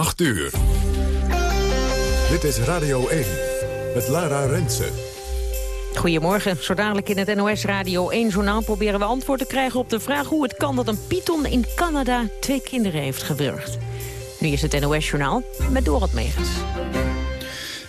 8 uur. Dit is Radio 1 met Lara Rensen. Goedemorgen. Zo dadelijk in het NOS Radio 1-journaal proberen we antwoord te krijgen op de vraag hoe het kan dat een python in Canada twee kinderen heeft gewurgd. Nu is het NOS-journaal met Dorot Megens.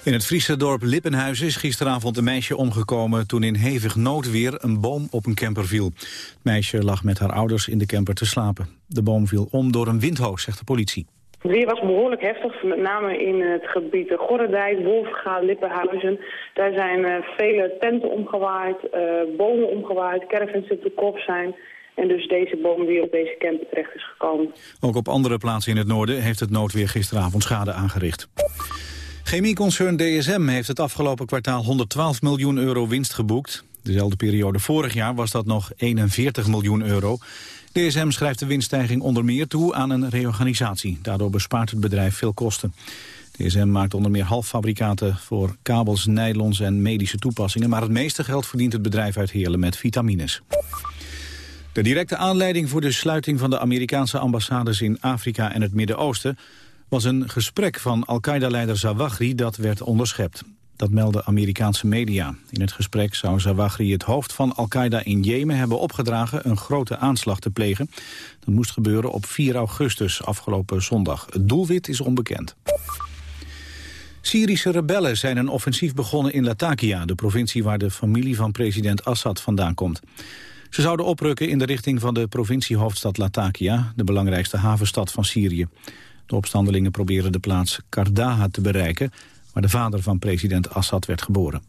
In het Friese dorp Lippenhuis is gisteravond een meisje omgekomen... toen in hevig noodweer een boom op een camper viel. Het meisje lag met haar ouders in de camper te slapen. De boom viel om door een windhoos, zegt de politie. Het weer was behoorlijk heftig, met name in het gebied Gorredijk, Wolfga, Lippenhuizen. Daar zijn uh, vele tenten omgewaaid, uh, bomen omgewaaid, caravans op de kop zijn... En dus deze boom weer op deze camper terecht is gekomen. Ook op andere plaatsen in het noorden heeft het noodweer gisteravond schade aangericht. Chemieconcern DSM heeft het afgelopen kwartaal 112 miljoen euro winst geboekt. Dezelfde periode vorig jaar was dat nog 41 miljoen euro. DSM schrijft de winststijging onder meer toe aan een reorganisatie. Daardoor bespaart het bedrijf veel kosten. DSM maakt onder meer halffabrikaten voor kabels, nylons en medische toepassingen. Maar het meeste geld verdient het bedrijf uit Heerlen met vitamines. De directe aanleiding voor de sluiting van de Amerikaanse ambassades in Afrika en het Midden-Oosten was een gesprek van Al-Qaeda-leider Zawahri dat werd onderschept. Dat melden Amerikaanse media. In het gesprek zou Zawahri het hoofd van Al-Qaeda in Jemen hebben opgedragen een grote aanslag te plegen. Dat moest gebeuren op 4 augustus, afgelopen zondag. Het doelwit is onbekend. Syrische rebellen zijn een offensief begonnen in Latakia, de provincie waar de familie van president Assad vandaan komt. Ze zouden oprukken in de richting van de provinciehoofdstad Latakia, de belangrijkste havenstad van Syrië. De opstandelingen proberen de plaats Kardaha te bereiken... waar de vader van president Assad werd geboren.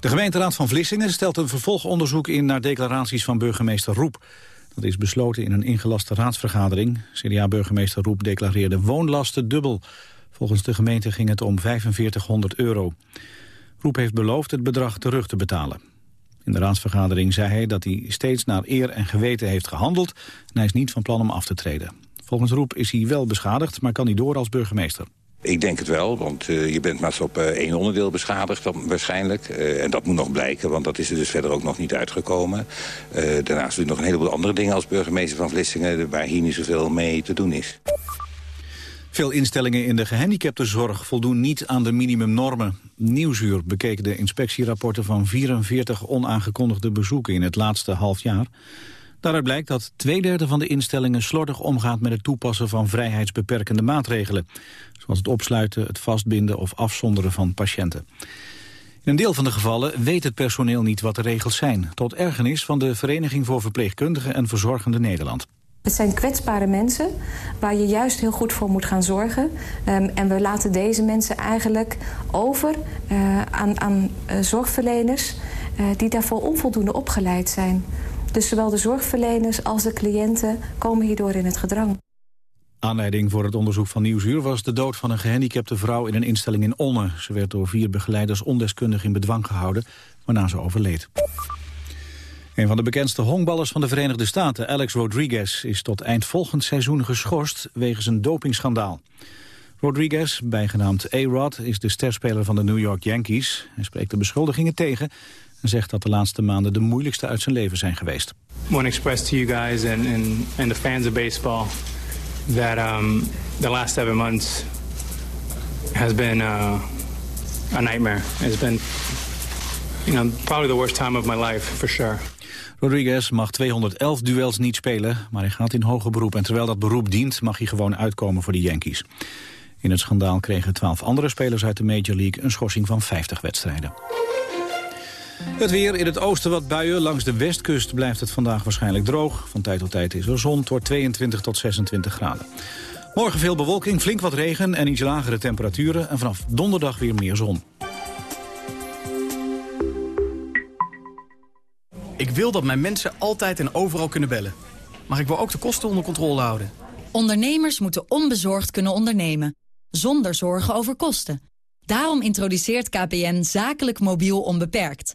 De gemeenteraad van Vlissingen stelt een vervolgonderzoek in... naar declaraties van burgemeester Roep. Dat is besloten in een ingelaste raadsvergadering. CDA-burgemeester Roep declareerde woonlasten dubbel. Volgens de gemeente ging het om 4500 euro. Roep heeft beloofd het bedrag terug te betalen. In de raadsvergadering zei hij dat hij steeds naar eer en geweten heeft gehandeld... en hij is niet van plan om af te treden. Volgens Roep is hij wel beschadigd, maar kan hij door als burgemeester. Ik denk het wel, want uh, je bent maar op uh, één onderdeel beschadigd dan, waarschijnlijk. Uh, en dat moet nog blijken, want dat is er dus verder ook nog niet uitgekomen. daarnaast doe je nog een heleboel andere dingen als burgemeester van Vlissingen... waar hier niet zoveel mee te doen is. Veel instellingen in de gehandicaptenzorg voldoen niet aan de minimumnormen. Nieuwsuur bekeken de inspectierapporten van 44 onaangekondigde bezoeken in het laatste half jaar. Daaruit blijkt dat twee derde van de instellingen slordig omgaat met het toepassen van vrijheidsbeperkende maatregelen. Zoals het opsluiten, het vastbinden of afzonderen van patiënten. In een deel van de gevallen weet het personeel niet wat de regels zijn. Tot ergernis van de Vereniging voor Verpleegkundigen en Verzorgende Nederland. Het zijn kwetsbare mensen waar je juist heel goed voor moet gaan zorgen. Um, en we laten deze mensen eigenlijk over uh, aan, aan uh, zorgverleners... Uh, die daarvoor onvoldoende opgeleid zijn. Dus zowel de zorgverleners als de cliënten komen hierdoor in het gedrang. Aanleiding voor het onderzoek van Nieuwsuur was de dood van een gehandicapte vrouw in een instelling in Onne. Ze werd door vier begeleiders ondeskundig in bedwang gehouden, waarna ze overleed. Een van de bekendste honkballers van de Verenigde Staten, Alex Rodriguez, is tot eind volgend seizoen geschorst wegens een dopingschandaal. Rodriguez, bijgenaamd A-Rod, is de sterspeler van de New York Yankees. Hij spreekt de beschuldigingen tegen en zegt dat de laatste maanden de moeilijkste uit zijn leven zijn geweest. I want to express to you guys and, and, and the fans of baseball that um, the last seven months has been uh, a nightmare. It's been you know, probably the worst time of my life, for sure. Rodriguez mag 211 duels niet spelen, maar hij gaat in hoger beroep. En terwijl dat beroep dient, mag hij gewoon uitkomen voor de Yankees. In het schandaal kregen 12 andere spelers uit de Major League een schorsing van 50 wedstrijden. Het weer in het oosten wat buien. Langs de westkust blijft het vandaag waarschijnlijk droog. Van tijd tot tijd is er zon. Het 22 tot 26 graden. Morgen veel bewolking, flink wat regen en iets lagere temperaturen. En vanaf donderdag weer meer zon. Ik wil dat mijn mensen altijd en overal kunnen bellen. Maar ik wil ook de kosten onder controle houden. Ondernemers moeten onbezorgd kunnen ondernemen. Zonder zorgen over kosten. Daarom introduceert KPN zakelijk mobiel onbeperkt.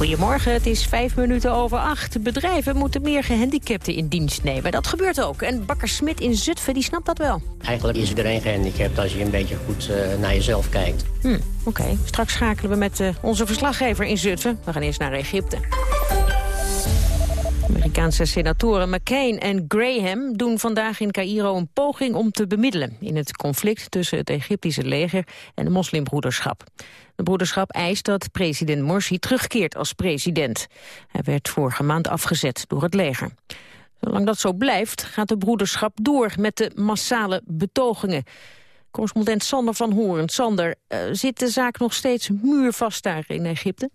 Goedemorgen, het is vijf minuten over acht. Bedrijven moeten meer gehandicapten in dienst nemen. Dat gebeurt ook. En Bakker Smit in Zutphen, die snapt dat wel. Eigenlijk is iedereen gehandicapt als je een beetje goed uh, naar jezelf kijkt. Hm, Oké, straks schakelen we met uh, onze verslaggever in Zutphen. We gaan eerst naar Egypte. Amerikaanse senatoren McCain en Graham doen vandaag in Cairo een poging om te bemiddelen in het conflict tussen het Egyptische leger en de moslimbroederschap. De broederschap eist dat president Morsi terugkeert als president. Hij werd vorige maand afgezet door het leger. Zolang dat zo blijft, gaat de broederschap door met de massale betogingen. Correspondent Sander van Hoorn. Sander, uh, zit de zaak nog steeds muurvast daar in Egypte?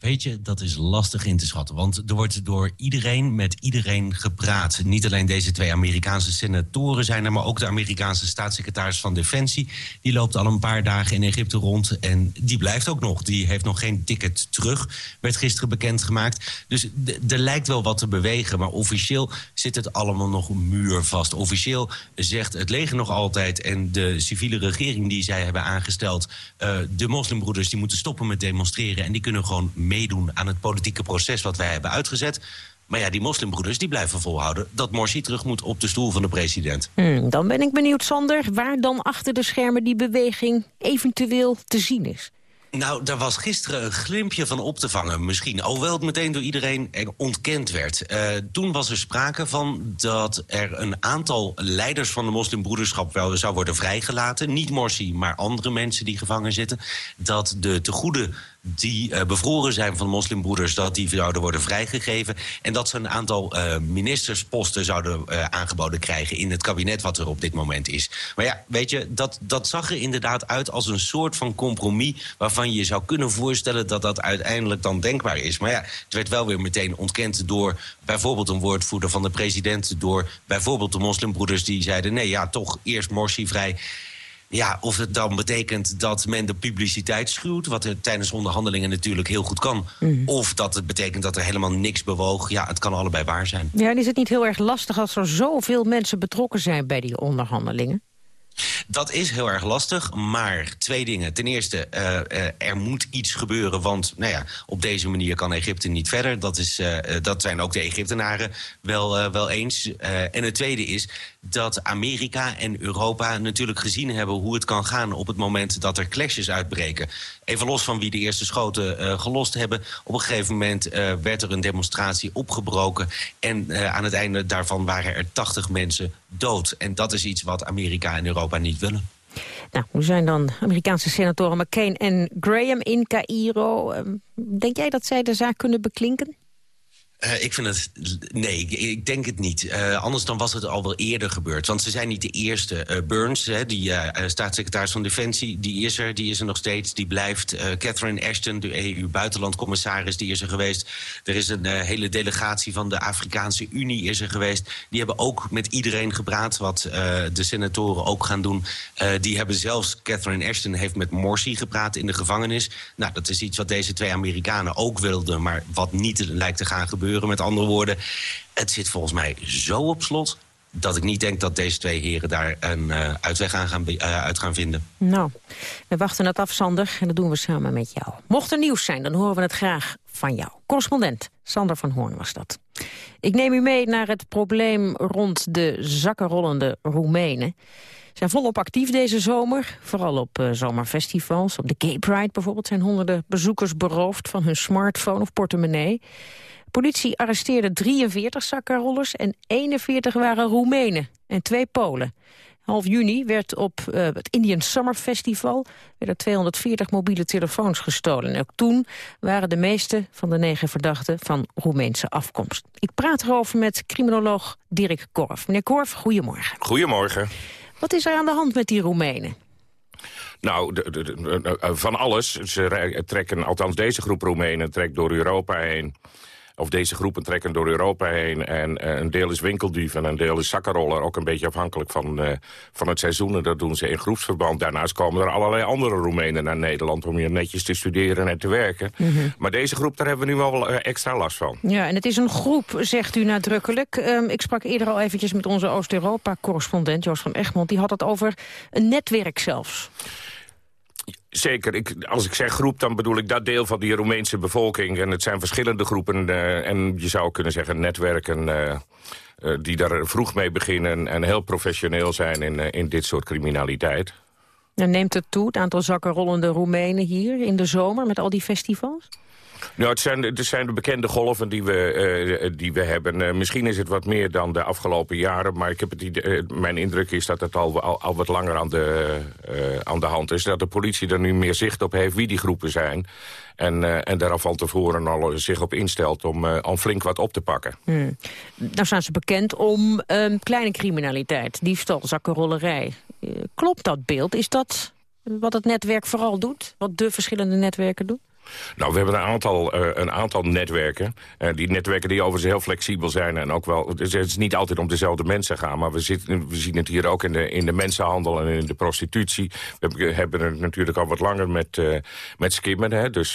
Weet je, dat is lastig in te schatten. Want er wordt door iedereen met iedereen gepraat. Niet alleen deze twee Amerikaanse senatoren zijn er... maar ook de Amerikaanse staatssecretaris van Defensie. Die loopt al een paar dagen in Egypte rond. En die blijft ook nog. Die heeft nog geen ticket terug. Werd gisteren bekendgemaakt. Dus er lijkt wel wat te bewegen. Maar officieel zit het allemaal nog muurvast. Officieel zegt het leger nog altijd... en de civiele regering die zij hebben aangesteld... Uh, de moslimbroeders die moeten stoppen met demonstreren... en die kunnen gewoon meedoen aan het politieke proces wat wij hebben uitgezet. Maar ja, die moslimbroeders die blijven volhouden dat Morsi terug moet op de stoel van de president. Hmm, dan ben ik benieuwd, Sander, waar dan achter de schermen die beweging eventueel te zien is. Nou, daar was gisteren een glimpje van op te vangen, misschien. Alhoewel het meteen door iedereen ontkend werd. Uh, toen was er sprake van dat er een aantal leiders van de moslimbroederschap... wel zou worden vrijgelaten. Niet Morsi, maar andere mensen die gevangen zitten. Dat de tegoede die uh, bevroren zijn van de moslimbroeders... dat die zouden worden vrijgegeven. En dat ze een aantal uh, ministersposten zouden uh, aangeboden krijgen... in het kabinet wat er op dit moment is. Maar ja, weet je, dat, dat zag er inderdaad uit als een soort van compromis... waarvan je zou kunnen voorstellen dat dat uiteindelijk dan denkbaar is. Maar ja, het werd wel weer meteen ontkend door bijvoorbeeld een woordvoerder van de president... door bijvoorbeeld de moslimbroeders die zeiden... nee, ja, toch eerst Morsi vrij... Ja, of het dan betekent dat men de publiciteit schuwt... wat er tijdens onderhandelingen natuurlijk heel goed kan. Mm. Of dat het betekent dat er helemaal niks bewoog. Ja, het kan allebei waar zijn. Ja, en is het niet heel erg lastig als er zoveel mensen betrokken zijn... bij die onderhandelingen? Dat is heel erg lastig, maar twee dingen. Ten eerste, uh, uh, er moet iets gebeuren, want nou ja, op deze manier kan Egypte niet verder. Dat, is, uh, dat zijn ook de Egyptenaren wel, wel eens. en het tweede is dat Amerika en Europa natuurlijk gezien hebben... hoe het kan gaan op het moment dat er clashes uitbreken. Even los van wie de eerste schoten gelost hebben. Op een gegeven moment werd er een demonstratie opgebroken... en aan het einde daarvan waren er 80 mensen dood. En dat is iets wat Amerika en Europa niet willen. Nou, hoe zijn dan Amerikaanse senatoren McCain en Graham in Cairo? Ehm, denk jij dat zij de zaak kunnen beklinken? Uh, ik vind het... Nee, ik, denk het niet. Uh, anders dan was het al wel eerder gebeurd. Want ze zijn niet de eerste. Uh, Burns, hè, die staatssecretaris van Defensie, die is er. Die is er nog steeds. Die blijft. Catherine Ashton, de EU-buitenlandcommissaris, die is er geweest. Er is een hele delegatie van de Afrikaanse Unie is er geweest. Die hebben ook met iedereen gepraat, wat de senatoren ook gaan doen. die hebben zelfs... Catherine Ashton heeft met Morsi gepraat in de gevangenis. Nou, dat is iets wat deze twee Amerikanen ook wilden... maar wat niet lijkt te gaan gebeuren met andere woorden, het zit volgens mij zo op slot dat ik niet denk dat deze twee heren daar een uh, uitweg aan gaan, uh, uit gaan vinden. Nou, we wachten het af, Sander, en dat doen we samen met jou. Mocht er nieuws zijn, dan horen we het graag van jou. Correspondent Sander van Hoorn was dat. Ik neem u mee naar het probleem rond de zakkenrollende Roemenen. Zijn volop actief deze zomer, vooral op uh, zomerfestivals. Op de Gay Pride bijvoorbeeld zijn honderden bezoekers beroofd van hun smartphone of portemonnee. Politie arresteerde 43 zakkenrollers en 41 waren Roemenen en twee Polen. Half juni werd op uh, het Indian Summer Festival werden 240 mobiele telefoons gestolen. En ook toen waren de meeste van de negen verdachten van Roemeense afkomst. Ik praat erover met criminoloog Dirk Korf. Meneer Korf, goedemorgen. Goedemorgen. Wat is er aan de hand met die Roemenen? Nou, de, de, van alles. Ze trekken, althans deze groep Roemenen trekt door Europa heen of deze groepen trekken door Europa heen. En uh, een deel is winkeldief en een deel is zakkenroller. Ook een beetje afhankelijk van, uh, van het seizoen. En dat doen ze in groepsverband. Daarnaast komen er allerlei andere Roemenen naar Nederland... om hier netjes te studeren en te werken. Mm -hmm. Maar deze groep, daar hebben we nu wel uh, extra last van. Ja, en het is een groep, zegt u nadrukkelijk. Um, ik sprak eerder al eventjes met onze Oost-Europa-correspondent... Joost van Egmond. Die had het over een netwerk zelfs. Zeker. Ik, als ik zeg groep, dan bedoel ik dat deel van die Roemeense bevolking. En het zijn verschillende groepen. Uh, en je zou kunnen zeggen netwerken uh, uh, die daar vroeg mee beginnen... en heel professioneel zijn in, in dit soort criminaliteit. En neemt het toe, het aantal zakkenrollende Roemenen hier in de zomer... met al die festivals? Nou, het zijn, het zijn de bekende golven die we, uh, die we hebben. Uh, misschien is het wat meer dan de afgelopen jaren... maar ik heb het idee, mijn indruk is dat het al, al, wat langer aan de, aan de hand is. Dat de politie er nu meer zicht op heeft wie die groepen zijn. En, en daar al van tevoren al zich op instelt om, om flink wat op te pakken. Hmm. Nou staan ze bekend om um, kleine criminaliteit, diefstal, zakkenrollerij. klopt dat beeld? Is dat wat het netwerk vooral doet? Wat de verschillende netwerken doen? Nou, we hebben een aantal, uh, een aantal netwerken. Uh, die netwerken die overigens heel flexibel zijn. En ook wel, het is niet altijd om dezelfde mensen gaan. Maar we, zitten, we zien het hier ook in de, in de mensenhandel en in de prostitutie. We hebben het natuurlijk al wat langer met, uh, met skimmen. Hè? Dus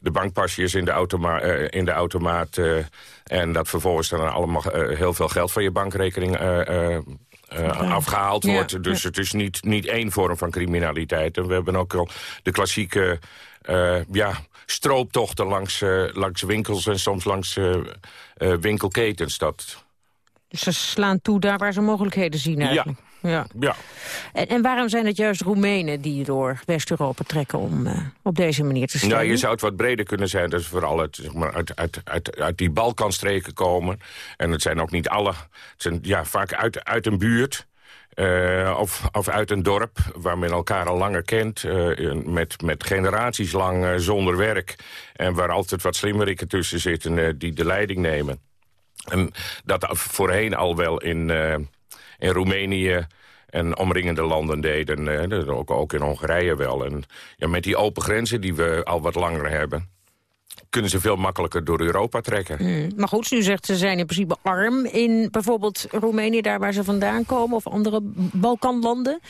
de bankpasjes in de, automa in de automaat. en dat vervolgens dan allemaal heel veel geld van je bankrekening... Uh, afgehaald wordt. Ja, dus ja. het is niet, niet één vorm van criminaliteit. En we hebben ook al de klassieke uh, ja, strooptochten langs, uh, langs winkels en soms langs winkelketens. Dat... Dus ze slaan toe daar waar ze mogelijkheden zien eigenlijk? Ja. Ja. ja. En, en, waarom zijn het juist Roemenen die door West-Europa trekken om op deze manier te stemmen? Nou, je zou het wat breder kunnen zijn. Dat ze vooral uit, zeg maar, uit, uit, uit, uit die Balkanstreken komen. En het zijn ook niet alle. Het zijn ja, vaak uit, uit een buurt. Uh, of, of uit een dorp waar men elkaar al langer kent... Uh, met, met generaties lang uh, zonder werk... en waar altijd wat slimmerikken tussen zitten die de leiding nemen. En dat voorheen al wel in, in Roemenië en omringende landen deden. ook, ook in Hongarije wel. En ja, met die open grenzen die we al wat langer hebben kunnen ze veel makkelijker door Europa trekken. Hmm. Maar goed, u zegt ze zijn in principe arm in bijvoorbeeld Roemenië... daar waar ze vandaan komen, of andere Balkanlanden.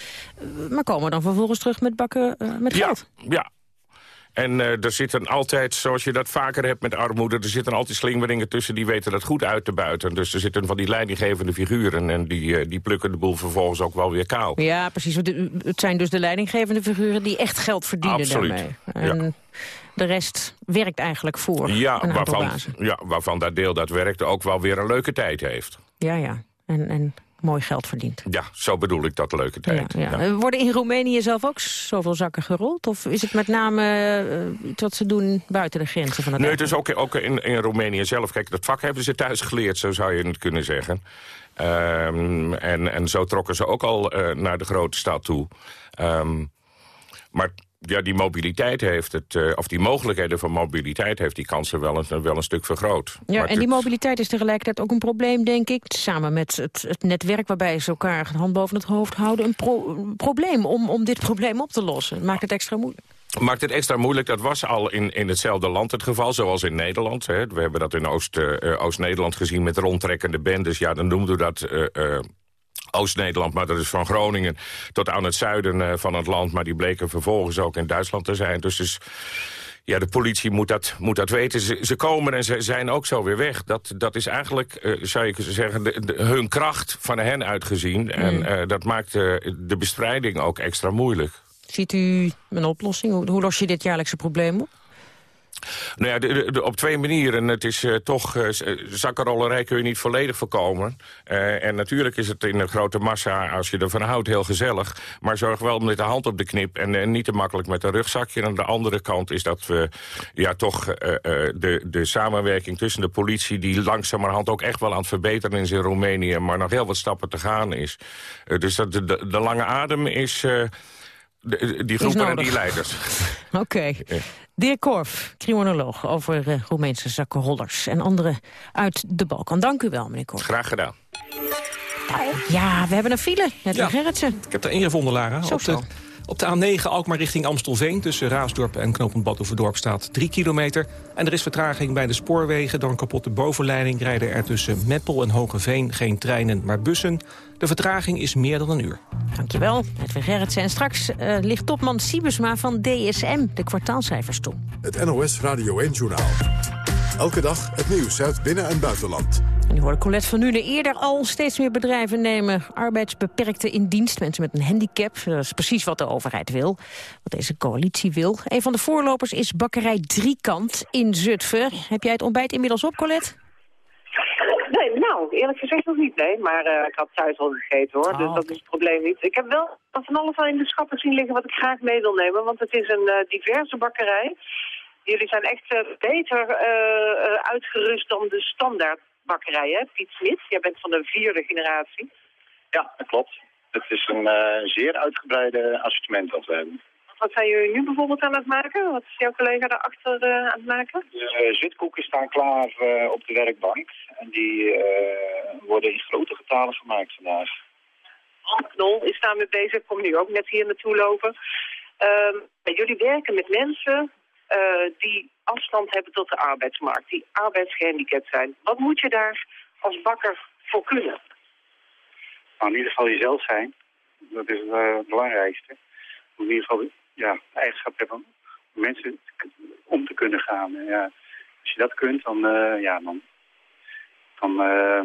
Maar komen dan vervolgens terug met bakken uh, met geld? Ja, ja. En uh, er zitten altijd, zoals je dat vaker hebt met armoede... er zitten altijd slingeringen tussen die weten dat goed uit te buiten. Dus er zitten van die leidinggevende figuren... en die, uh, die plukken de boel vervolgens ook wel weer kaal. Ja, precies. Het zijn dus de leidinggevende figuren die echt geld verdienen Absoluut. daarmee. En... Ja. De rest werkt eigenlijk voor ja, waarvan, ja, waarvan dat deel dat werkt ook wel weer een leuke tijd heeft. Ja, ja. En, en mooi geld verdient. Ja, zo bedoel ik dat leuke tijd. Ja, ja. Ja. Worden in Roemenië zelf ook zoveel zakken gerold? Of is het met name uh, iets wat ze doen buiten de grenzen van het Nee, het is ook, ook in, in Roemenië zelf. Kijk, dat vak hebben ze thuis geleerd, zo zou je het kunnen zeggen. Um, en, en zo trokken ze ook al uh, naar de grote stad toe. Um, maar ja, die mobiliteit heeft het, uh, of die mogelijkheden van mobiliteit heeft die kansen wel een, wel een stuk vergroot. Ja, maar en die mobiliteit is tegelijkertijd ook een probleem, denk ik. Samen met het, het netwerk waarbij ze elkaar een hand boven het hoofd houden. Een, pro, een probleem om, om dit probleem op te lossen. Maakt het extra moeilijk. Maakt het extra moeilijk. Dat was al in, in hetzelfde land het geval, zoals in Nederland. Hè. We hebben dat in Oost-Nederland uh, Oost gezien met rondtrekkende bendes. Ja, dan noemden we dat... Uh, Oost-Nederland, maar dat is van Groningen tot aan het zuiden uh, van het land. Maar die bleken vervolgens ook in Duitsland te zijn. Dus, dus ja, de politie moet dat, moet dat weten. Ze, ze komen en ze zijn ook zo weer weg. Dat, dat is eigenlijk, uh, zou je zeggen, de, de, hun kracht van hen uitgezien. Mm. En uh, dat maakt uh, de bestrijding ook extra moeilijk. Ziet u een oplossing? Hoe, hoe los je dit jaarlijkse probleem op? Nou ja, de, de, op twee manieren. Het is uh, toch, uh, zakkenrollerij kun je niet volledig voorkomen. Uh, en natuurlijk is het in een grote massa, als je ervan houdt, heel gezellig. Maar zorg wel met de hand op de knip en niet te makkelijk met een rugzakje. En aan de andere kant is dat we ja, toch de, de samenwerking tussen de politie... die langzamerhand ook echt wel aan het verbeteren is in Roemenië... maar nog heel wat stappen te gaan is. dus dat de, de, de lange adem is... De, die groepen en die leiders. Oké. Okay. Dirk Korf, criminoloog over uh, Roemeense zakkenrollers en anderen uit de Balkan. Dank u wel, meneer Korf. Graag gedaan. Ja, we hebben een file, net ja, Gerritsen. Ik heb er ingevonden, Lara. Zo, op, de, op de A9 Alkmaar richting Amstelveen... tussen Raasdorp en knooppunt Badhoevedorp staat 3 kilometer. En er is vertraging bij de spoorwegen. Door een kapotte bovenleiding rijden er tussen Meppel en Hogeveen... geen treinen, maar bussen. De vertraging is meer dan een uur. Dankjewel, Edwin Gerritsen. En straks uh, ligt topman Siebesma van DSM de kwartaalcijfers toe. Het NOS Radio 1-journaal. Elke dag het nieuws uit binnen- en buitenland. En u hoorde Colette van Nuenen eerder al. Steeds meer bedrijven nemen arbeidsbeperkten in dienst. Mensen met een handicap. Dat is precies wat de overheid wil. Wat deze coalitie wil. Een van de voorlopers is bakkerij Driekant in Zutphen. Heb jij het ontbijt inmiddels op, Colette? Nee, nou, eerlijk gezegd nog niet, nee. Maar uh, ik had thuis al gegeten, hoor. dus dat is het probleem niet. Ik heb wel van alles al in de schappen zien liggen wat ik graag mee wil nemen. Want het is een uh, diverse bakkerij. Jullie zijn echt uh, beter uitgerust dan de standaard bakkerij, hè? Piet Smit, jij bent van de vierde generatie. Ja, dat klopt. Het is een zeer uitgebreide assortiment dat we hebben. Wat zijn jullie nu bijvoorbeeld aan het maken? Wat is jouw collega daarachter uh, aan het maken? De uh, zitkoeken staan klaar uh, op de werkbank. En die worden in grote getalen gemaakt vandaag. Knol is daarmee bezig, kom nu ook net hier naartoe lopen. Ehm, jullie werken met mensen die afstand hebben tot de arbeidsmarkt, die arbeidsgehandicapt zijn. Wat moet je daar als bakker voor kunnen? Nou, in ieder geval jezelf zijn. Dat is het belangrijkste. In ieder geval ja, eigenschap hebben om mensen om te kunnen gaan. Ja, als je dat kunt, dan, uh, ja, dan, dan, uh...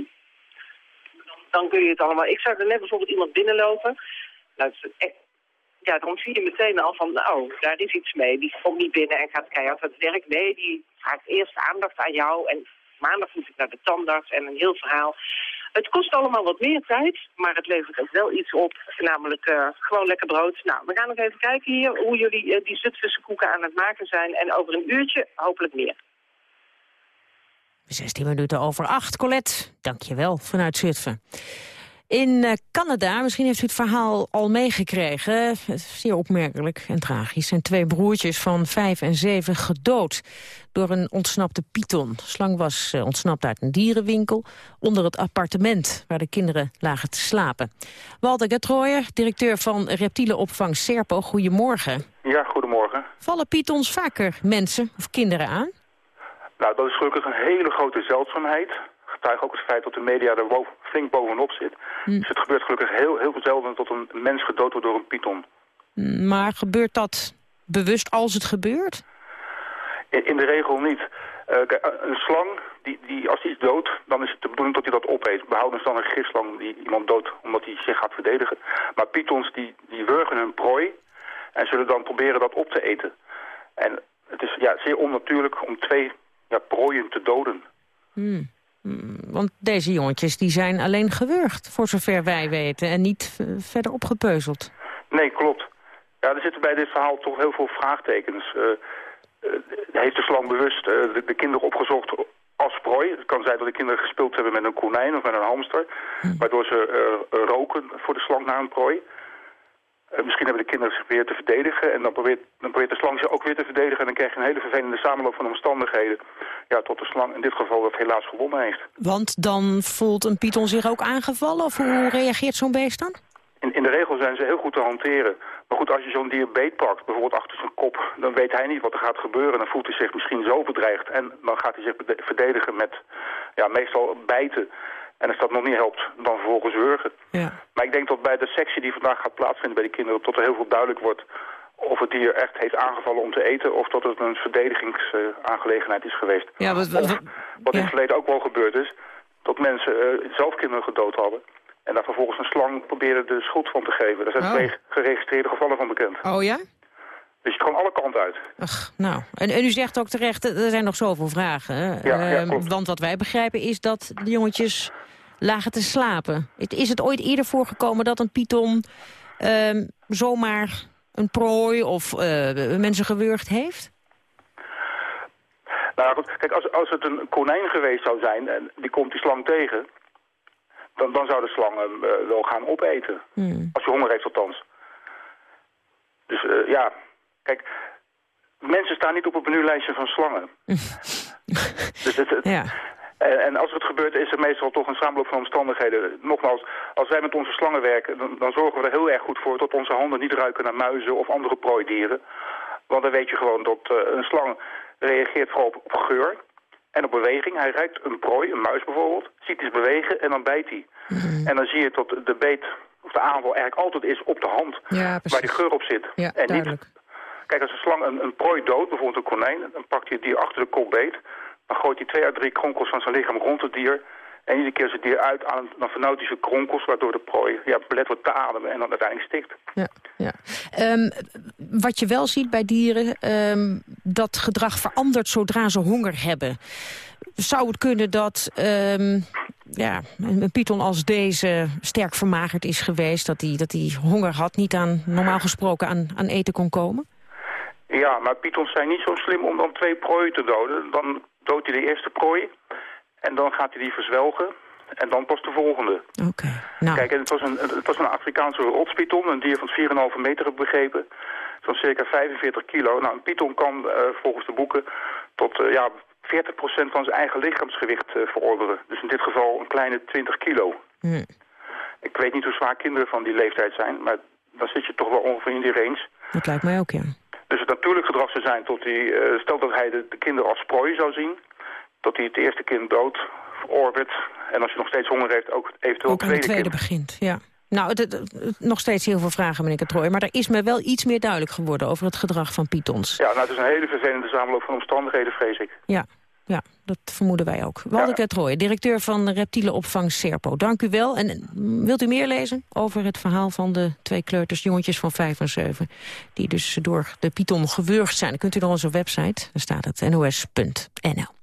dan kun je het allemaal. Ik zag er net bijvoorbeeld iemand binnenlopen. Nou, ja, dan zie je meteen al van, nou, daar is iets mee. Die komt niet binnen en gaat keihard het werk. Nee, die vraagt eerst aandacht aan jou. En maandag moet ik naar de tandarts en een heel verhaal. Het kost allemaal wat meer tijd, maar het levert ook wel iets op. Namelijk uh, gewoon lekker brood. Nou, we gaan nog even kijken hier hoe jullie uh, die Zutphense koeken aan het maken zijn. En over een uurtje hopelijk meer. 16 minuten over 8. Colette, dank je wel vanuit Zutphen. In eh, Canada, misschien heeft u het verhaal al meegekregen, zeer opmerkelijk en tragisch, zijn twee broertjes van vijf en zeven gedood door een ontsnapte python. De slang was uh, ontsnapt uit een dierenwinkel onder het appartement waar de kinderen lagen te slapen. Walter Getrooijer, directeur van reptielenopvang Serpo, goedemorgen. Ja, goedemorgen. Vallen pythons vaker mensen of kinderen aan? Nou, dat is gelukkig een hele grote zeldzaamheid getuige ook het feit dat de media er boven, flink bovenop zit. Hm. Dus het gebeurt gelukkig heel, heel zelden dat een mens gedood wordt door een python. Maar gebeurt dat bewust als het gebeurt? In, in de regel niet. Uh, een slang, die, die, als die is dood, dan is het de bedoeling dat hij dat opeet. Behouden dan een gifslang die iemand dood omdat hij zich gaat verdedigen. Maar pythons die, die wurgen hun prooi en zullen dan proberen dat op te eten. En het is ja, zeer onnatuurlijk om twee ja, prooien te doden. Hmm. Mm, want deze jongetjes die zijn alleen gewurgd, voor zover wij weten, en niet verder opgepeuzeld. Nee, klopt. Ja, er zitten bij dit verhaal toch heel veel vraagtekens. Uh, uh, heeft de slang bewust uh, de, de, kinderen opgezocht als prooi? Het kan zijn dat de kinderen gespeeld hebben met een konijn of met een hamster, hm. waardoor ze roken voor de slang naar een prooi. Uh, misschien hebben de kinderen zich weer te verdedigen en dan probeert, dan probeert de slang zich ook weer te verdedigen. En dan krijg je een hele vervelende samenloop van omstandigheden. Ja, tot de slang in dit geval dat helaas gewonnen heeft. Want dan voelt een python zich ook aangevallen? Of hoe reageert zo'n beest dan? In, in de regel zijn ze heel goed te hanteren. Maar goed, als je zo'n dier beetpakt, bijvoorbeeld achter zijn kop... dan weet hij niet wat er gaat gebeuren. Dan voelt hij zich misschien zo bedreigd. En dan gaat hij zich verdedigen met ja, meestal bijten. En als dat nog niet helpt, dan vervolgens wurgen. Ja. Maar ik denk dat bij de sectie die vandaag gaat plaatsvinden bij de kinderen... tot er heel veel duidelijk wordt of het dier echt heeft aangevallen om te eten... of dat het een verdedigingsaangelegenheid is geweest. Ja, wat, wat, wat, wat in het verleden ook wel gebeurd is... dat mensen uh, zelf kinderen gedood hadden... en daar vervolgens een slang probeerden de schuld van te geven. Daar zijn oh. twee geregistreerde gevallen van bekend. Oh ja? Dus je gewoon alle kanten uit. Ach, nou, en, en u zegt ook terecht, er zijn nog zoveel vragen. Ja, ja, uh, want wat wij begrijpen is dat de jongetjes lagen te slapen. Is het ooit eerder voorgekomen dat een python uh, zomaar een prooi of uh, mensen gewurgd heeft? Nou goed, kijk, als, als het een konijn geweest zou zijn en die komt die slang tegen... dan, dan zou de slang hem uh, wel gaan opeten. Hmm. Als je honger heeft althans. Dus uh, ja, kijk, mensen staan niet op het menulijstje van slangen. dus het, het, ja. En, en, als het gebeurt is er meestal toch een samenloop van omstandigheden. Nogmaals, als wij met onze slangen werken, dan, dan, zorgen we er heel erg goed voor... dat onze handen niet ruiken naar muizen of andere prooidieren. Want dan weet je gewoon dat uh, een slang reageert vooral op, geur en op beweging. Hij ruikt een prooi, een muis bijvoorbeeld, ziet iets bewegen en dan bijt hij. Mhm. En dan zie je dat de beet of de aanval eigenlijk altijd is op de hand waar die geur op zit. Ja, en duidelijk. niet, kijk, als een slang een, een prooi doodt, bijvoorbeeld een konijn, dan pakt hij het dier achter de kop beet dan gooit hij twee à drie kronkels van zijn lichaam rond het dier. En iedere keer zit hij uit aan nautische kronkels... waardoor de prooi ja, belet wordt te ademen en dan uiteindelijk stikt. Ja, ja. Ehm, wat je wel ziet bij dieren, um, dat gedrag verandert zodra ze honger hebben. Zou het kunnen dat um, ja, een python als deze sterk vermagerd is geweest... dat hij dat die honger had, niet aan, normaal gesproken aan, aan eten kon komen? Ja, maar pythons zijn niet zo slim om dan twee prooien te doden. Dan doodt hij de eerste prooi en dan gaat hij die verzwelgen. En dan pas de volgende. Oké. nou. Kijk, het was, een, het was een Afrikaanse rotspython, een dier van 4,5 meter heb begrepen. Van circa 45 kilo. Nou, een python kan uh, volgens de boeken tot uh, ja, 40% van zijn eigen lichaamsgewicht uh, verorberen. Dus in dit geval een kleine 20 kilo. Hm. Ik weet niet hoe zwaar kinderen van die leeftijd zijn, maar dan zit je toch wel ongeveer in die range. Dat lijkt mij ook, ja. Dus het natuurlijk gedrag zou zijn tot hij, uh, stel dat hij de, de kinderen als prooi zou zien, dat hij het eerste kind dood orbit. En als je nog steeds honger heeft, ook eventueel ook het tweede, tweede kind. begint, ja. Nou, het, het, nog steeds heel veel vragen, meneer Katrooi. Maar er is me wel iets meer duidelijk geworden over het gedrag van pythons. Ja, nou, het is een hele vervelende samenloop van omstandigheden, vrees ik. Ja, ja dat vermoeden wij ook. Ja. Katrooi, directeur van reptielenopvang Serpo. Dank u wel. En wilt u meer lezen over het verhaal van de twee kleuters, jongetjes van 5 en 7... die dus door de python gewurgd zijn? Dan kunt u naar onze website, daar staat het, nos.nl.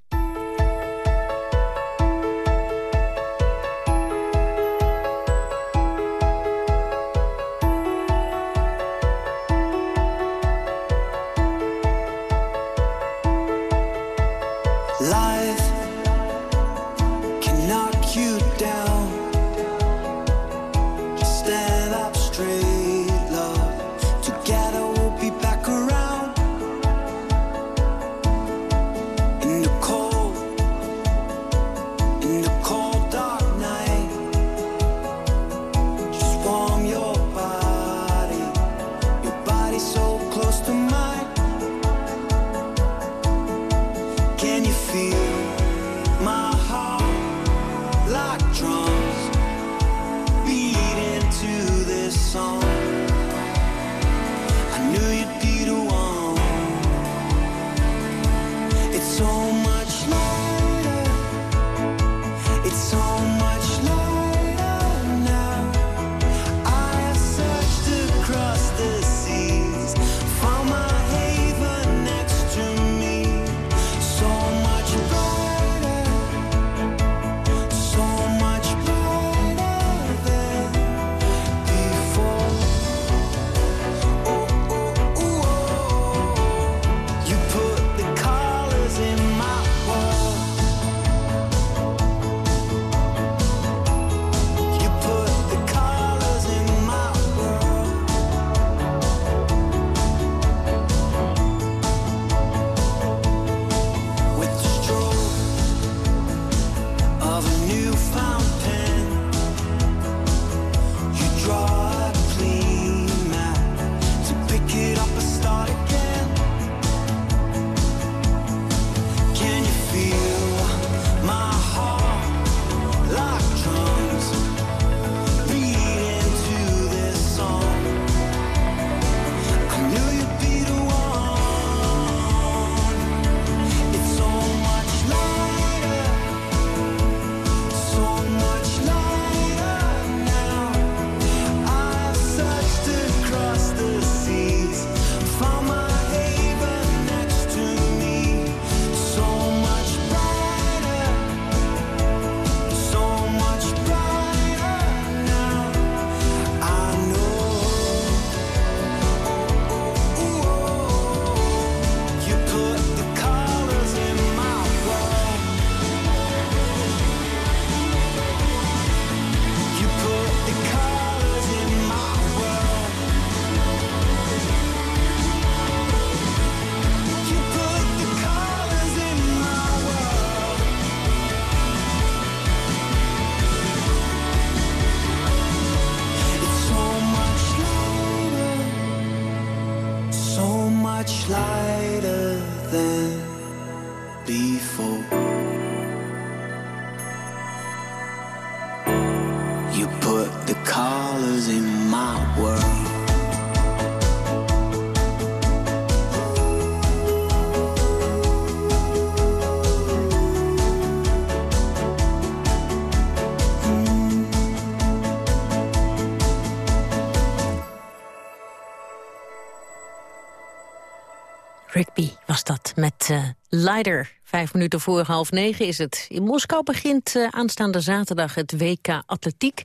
met uh, Leider. Vijf minuten voor half negen is het. In Moskou begint uh, aanstaande zaterdag het WK Atletiek.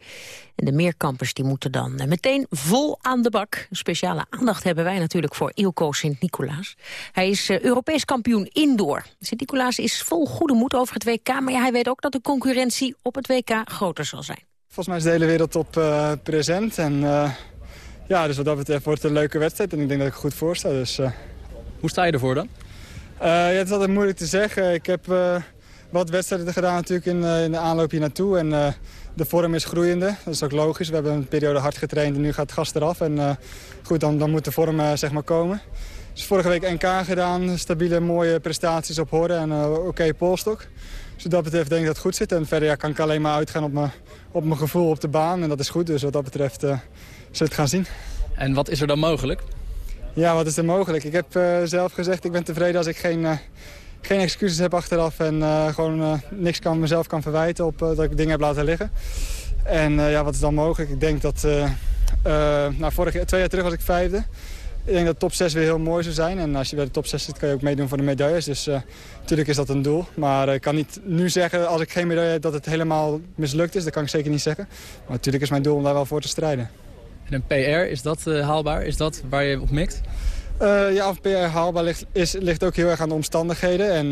En de meerkampers die moeten dan uh, meteen vol aan de bak. Speciale aandacht hebben wij natuurlijk voor Ilko Sint-Nicolaas. Hij is Europees kampioen indoor. Sint-Nicolaas is vol goede moed over het WK... maar ja, hij weet ook dat de concurrentie op het WK groter zal zijn. Volgens mij is de hele wereld op present. En ja, dus wat dat betreft wordt het een leuke wedstrijd. En ik denk dat ik goed voor sta. Dus, Hoe sta je ervoor dan? Uh, ja, het is altijd moeilijk te zeggen. Ik heb uh, wat wedstrijden gedaan natuurlijk in, uh, in de aanloop hier naartoe. En de vorm is groeiende. Dat is ook logisch. We hebben een periode hard getraind en nu gaat het gas eraf. En goed, dan, dan moet de vorm zeg maar komen. Dus vorige week NK gedaan. Stabiele, mooie prestaties op Horren en oké okay polstok. Dus wat dat betreft denk ik dat het goed zit. En verder kan ik alleen maar uitgaan op mijn, op mijn gevoel op de baan. En dat is goed. Dus wat dat betreft zullen we het gaan zien. En wat is er dan mogelijk? Ja, wat is er mogelijk? Ik heb uh, zelf gezegd, ik ben tevreden als ik geen, uh, geen excuses heb achteraf... en uh, gewoon niks kan, mezelf kan verwijten op dat ik dingen heb laten liggen. En ja, wat is dan mogelijk? Ik denk dat... nou, vorige, twee jaar terug was ik vijfde. Ik denk dat top 6 weer heel mooi zou zijn. En als je bij de top 6 zit, kan je ook meedoen voor de medailles. Dus natuurlijk is dat een doel. Maar ik kan niet nu zeggen, als ik geen medaille heb, dat het helemaal mislukt is. Dat kan ik zeker niet zeggen. Maar natuurlijk is mijn doel om daar wel voor te strijden. En een PR, is dat uh, haalbaar? Is dat waar je op mikt? Uh, ja, of PR haalbaar ligt, is, ligt ook heel erg aan de omstandigheden. En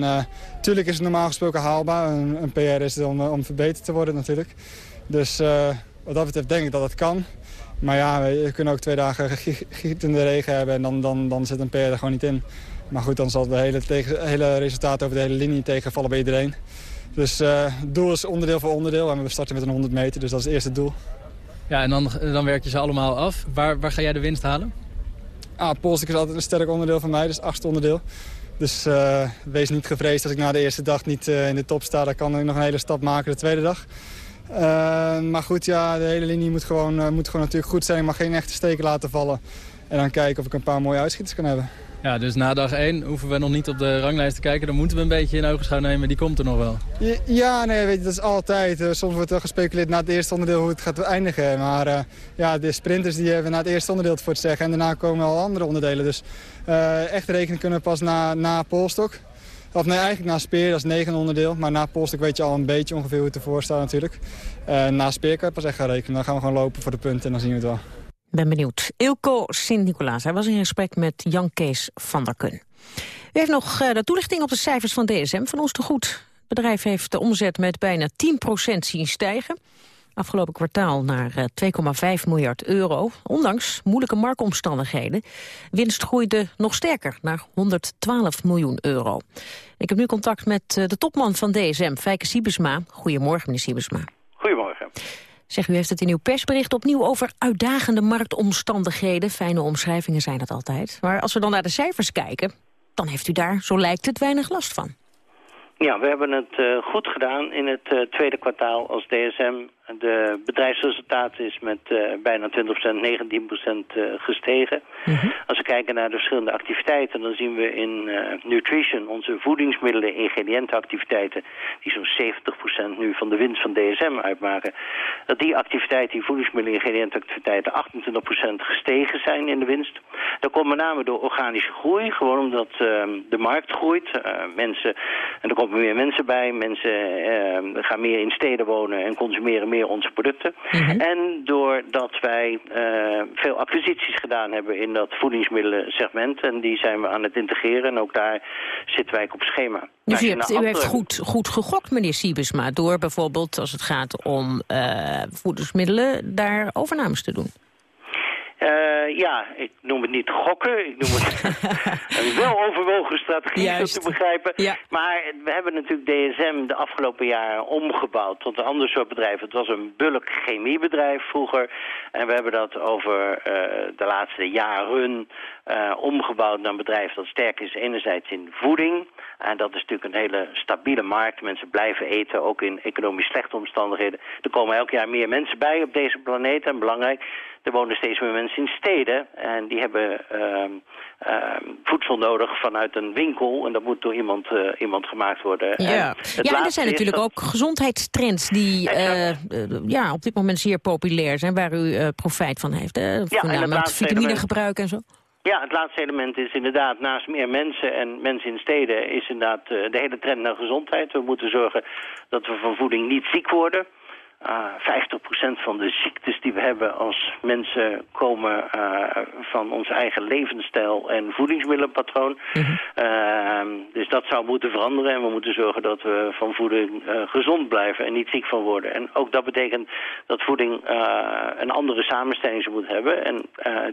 natuurlijk uh, is het normaal gesproken haalbaar. Een, een PR is om, om verbeterd te worden natuurlijk. Dus wat dat betreft denk ik dat het kan. Maar ja, we kunnen ook twee dagen gietende regen hebben en dan, dan, dan zit een PR er gewoon niet in. Maar goed, dan zal het hele, hele resultaat over de hele linie tegenvallen bij iedereen. Dus het doel is onderdeel voor onderdeel en we starten met een 100 meter, dus dat is het eerste doel. Ja, en dan, dan werk je ze allemaal af. Waar, waar ga jij de winst halen? Ah, polstuk is altijd een sterk onderdeel van mij, dus achtste onderdeel. Dus uh, wees niet gevreesd als ik na de eerste dag niet uh, in de top sta. Dan kan ik nog een hele stap maken de tweede dag. Uh, maar goed, ja, de hele linie moet gewoon, moet gewoon natuurlijk goed zijn. Ik mag geen echte steken laten vallen. En dan kijken of ik een paar mooie uitschieters kan hebben. Ja, dus na dag 1 hoeven we nog niet op de ranglijst te kijken. Dan moeten we een beetje in ogenschouw nemen. Die komt er nog wel. Ja, nee, weet je, dat is altijd. Uh, soms wordt er gespeculeerd na het eerste onderdeel hoe het gaat eindigen. Maar uh, ja, de sprinters die hebben na het eerste onderdeel het voor te zeggen. En daarna komen al andere onderdelen. Dus uh, echt rekenen kunnen we pas na, na Polstok. Of nee, eigenlijk na Speer, dat is negen onderdeel. Maar na Polstok weet je al een beetje ongeveer hoe het ervoor staat natuurlijk. na Speer kan je pas echt gaan rekenen. Dan gaan we gewoon lopen voor de punten en dan zien we het wel. Ben benieuwd. Ilko Sint-Nicolaas. Hij was in gesprek met Jan Kees van der Kun. U heeft nog uh, de toelichting op de cijfers van DSM van ons te goed. Het bedrijf heeft de omzet met bijna 10% zien stijgen. Afgelopen kwartaal naar uh, 2,5 miljard euro. Ondanks moeilijke marktomstandigheden. Winst groeide nog sterker naar 112 miljoen euro. Ik heb nu contact met uh, de topman van DSM, Fijke Siebesma. Goedemorgen, meneer Siebesma. Goedemorgen. Zeg, u heeft het in uw persbericht opnieuw over uitdagende marktomstandigheden. Fijne omschrijvingen zijn dat altijd. Maar als we dan naar de cijfers kijken, dan heeft u daar, zo lijkt het, weinig last van. Ja, we hebben het uh, goed gedaan in het uh, tweede kwartaal als DSM. De bedrijfsresultaat is met uh, bijna 20%, 19% gestegen. Mm -hmm. Als we kijken naar de verschillende activiteiten, dan zien we in nutrition, onze voedingsmiddelen, ingrediëntenactiviteiten, die zo'n 70% nu van de winst van DSM uitmaken, dat die activiteiten, die voedingsmiddelen, ingrediëntenactiviteiten, 28% gestegen zijn in de winst. Dat komt met name door organische groei, gewoon omdat de markt groeit. mensen, en er komen meer mensen bij, mensen gaan meer in steden wonen en consumeren meer onze producten. Mm -hmm. En doordat wij uh, veel acquisities gedaan hebben in dat voedingsmiddelen-segment. En die zijn we aan het integreren. En ook daar zitten wij op schema. Dus u, hebt, u heeft goed, goed gegokt, meneer Siebesma. Door bijvoorbeeld, als het gaat om uh, voedingsmiddelen, daar overnames te doen. Uh, ja, ik noem het niet gokken. Ik noem het een weloverwogen strategie, Juist. te begrijpen. Ja. Maar we hebben natuurlijk DSM de afgelopen jaren omgebouwd tot een ander soort bedrijf. Het was een bulk chemiebedrijf vroeger. En we hebben dat over uh, de laatste jaren uh, omgebouwd naar een bedrijf dat sterk is enerzijds in voeding. En dat is natuurlijk een hele stabiele markt. Mensen blijven eten, ook in economisch slechte omstandigheden. Er komen elk jaar meer mensen bij op deze planeet. En belangrijk, er wonen steeds meer mensen in steden. En die hebben uh, uh, voedsel nodig vanuit een winkel. En dat moet door iemand, uh, iemand gemaakt worden. Ja, en, ja, en er zijn natuurlijk dat... ook gezondheidstrends die uh, ja, op dit moment zeer populair zijn. Waar u profijt van heeft. Hè? Ja, Voornamelijk vitaminegebruik en zo. Ja, het laatste element is inderdaad naast meer mensen en mensen in steden is inderdaad de hele trend naar gezondheid. We moeten zorgen dat we van voeding niet ziek worden. Uh, 50% van de ziektes die we hebben als mensen komen uh, van ons eigen levensstijl en voedingsmiddelenpatroon. Mm dus dat zou moeten veranderen en we moeten zorgen dat we van voeding uh, gezond blijven en niet ziek van worden. En ook dat betekent dat voeding een andere samenstelling zou moeten hebben. En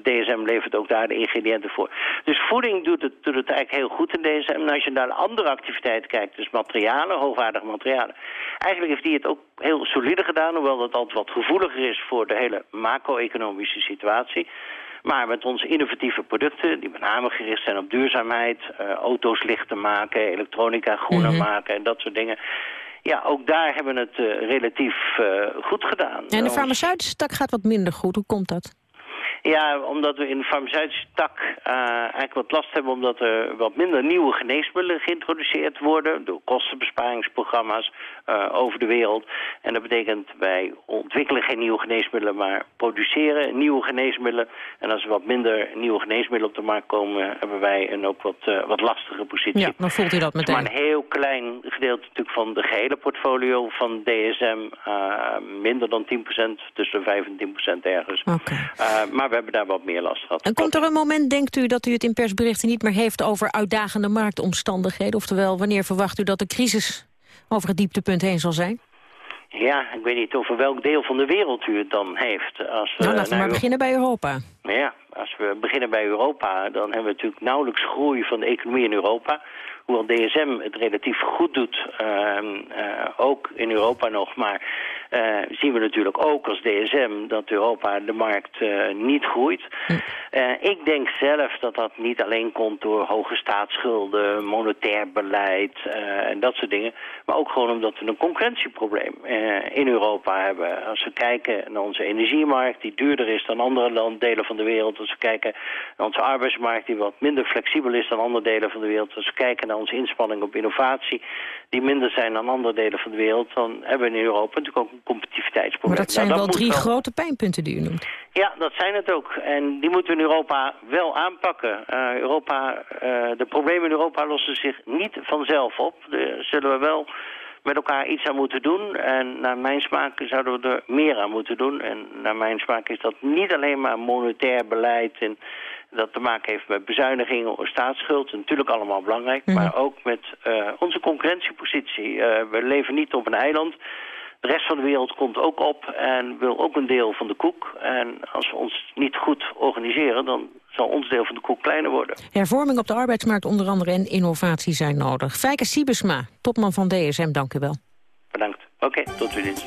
DSM levert ook daar de ingrediënten voor. Dus voeding doet het, doet het eigenlijk heel goed in DSM. En als je naar andere activiteiten kijkt, dus materialen, hoogwaardige materialen. Eigenlijk heeft die het ook heel solide gedaan gedaan, hoewel dat altijd wat gevoeliger is voor de hele macro-economische situatie. Maar met onze innovatieve producten, die met name gericht zijn op duurzaamheid, uh, auto's lichter maken, elektronica groener mm -hmm. maken en dat soort dingen. Ja, ook daar hebben we het uh, relatief uh, goed gedaan. En de farmaceutische tak gaat wat minder goed. Hoe komt dat? Ja, omdat we in de farmaceutische tak uh, eigenlijk wat last hebben... omdat er wat minder nieuwe geneesmiddelen geïntroduceerd worden... door kostenbesparingsprogramma's uh, over de wereld. En dat betekent wij ontwikkelen geen nieuwe geneesmiddelen... maar produceren nieuwe geneesmiddelen. En als er wat minder nieuwe geneesmiddelen op de markt komen... hebben wij een ook wat, uh, wat lastige positie. Ja, dan voelt u dat meteen. Maar een heel klein gedeelte natuurlijk van de gehele portfolio van DSM... minder dan 10%, tussen 5 en 10% ergens. Okay. maar we hebben daar wat meer last van. En komt er een moment, denkt u, dat u het in persberichten niet meer heeft over uitdagende marktomstandigheden? Oftewel, wanneer verwacht u dat de crisis over het dieptepunt heen zal zijn? Ja, ik weet niet over welk deel van de wereld u het dan heeft. Als we nou, laten we maar beginnen bij Europa. Ja, als we beginnen bij Europa, dan hebben we natuurlijk nauwelijks groei van de economie in Europa hoewel DSM het relatief goed doet, uh, uh, ook in Europa nog. Maar zien we natuurlijk ook als DSM dat Europa de markt niet groeit. ik denk zelf dat dat niet alleen komt door hoge staatsschulden, monetair beleid en dat soort dingen. Maar ook gewoon omdat we een concurrentieprobleem in Europa hebben. Als we kijken naar onze energiemarkt, die duurder is dan andere land, delen van de wereld. Als we kijken naar onze arbeidsmarkt, die wat minder flexibel is dan andere delen van de wereld. Als we kijken naar onze inspanning op innovatie... die minder zijn dan andere delen van de wereld... dan hebben we in Europa natuurlijk ook een competitiviteitsprobleem. Maar dat zijn nou, dat wel drie wel... grote pijnpunten die u noemt. Ja, dat zijn het ook. En die moeten we in Europa wel aanpakken. Uh, Europa, uh, de problemen in Europa lossen zich niet vanzelf op. Daar zullen we wel met elkaar iets aan moeten doen. En naar mijn smaak zouden we er meer aan moeten doen. En naar mijn smaak is dat niet alleen maar monetair beleid... en dat te maken heeft met bezuinigingen of staatsschuld. Natuurlijk allemaal belangrijk, mm. maar ook met uh, onze concurrentiepositie. Uh, we leven niet op een eiland. De rest van de wereld komt ook op en wil ook een deel van de koek. En als we ons niet goed organiseren, dan zal ons deel van de koek kleiner worden. Hervorming op de arbeidsmarkt onder andere en innovatie zijn nodig. Fijke Siebesma, topman van DSM, dank u wel. Bedankt. Oké, okay, tot ziens.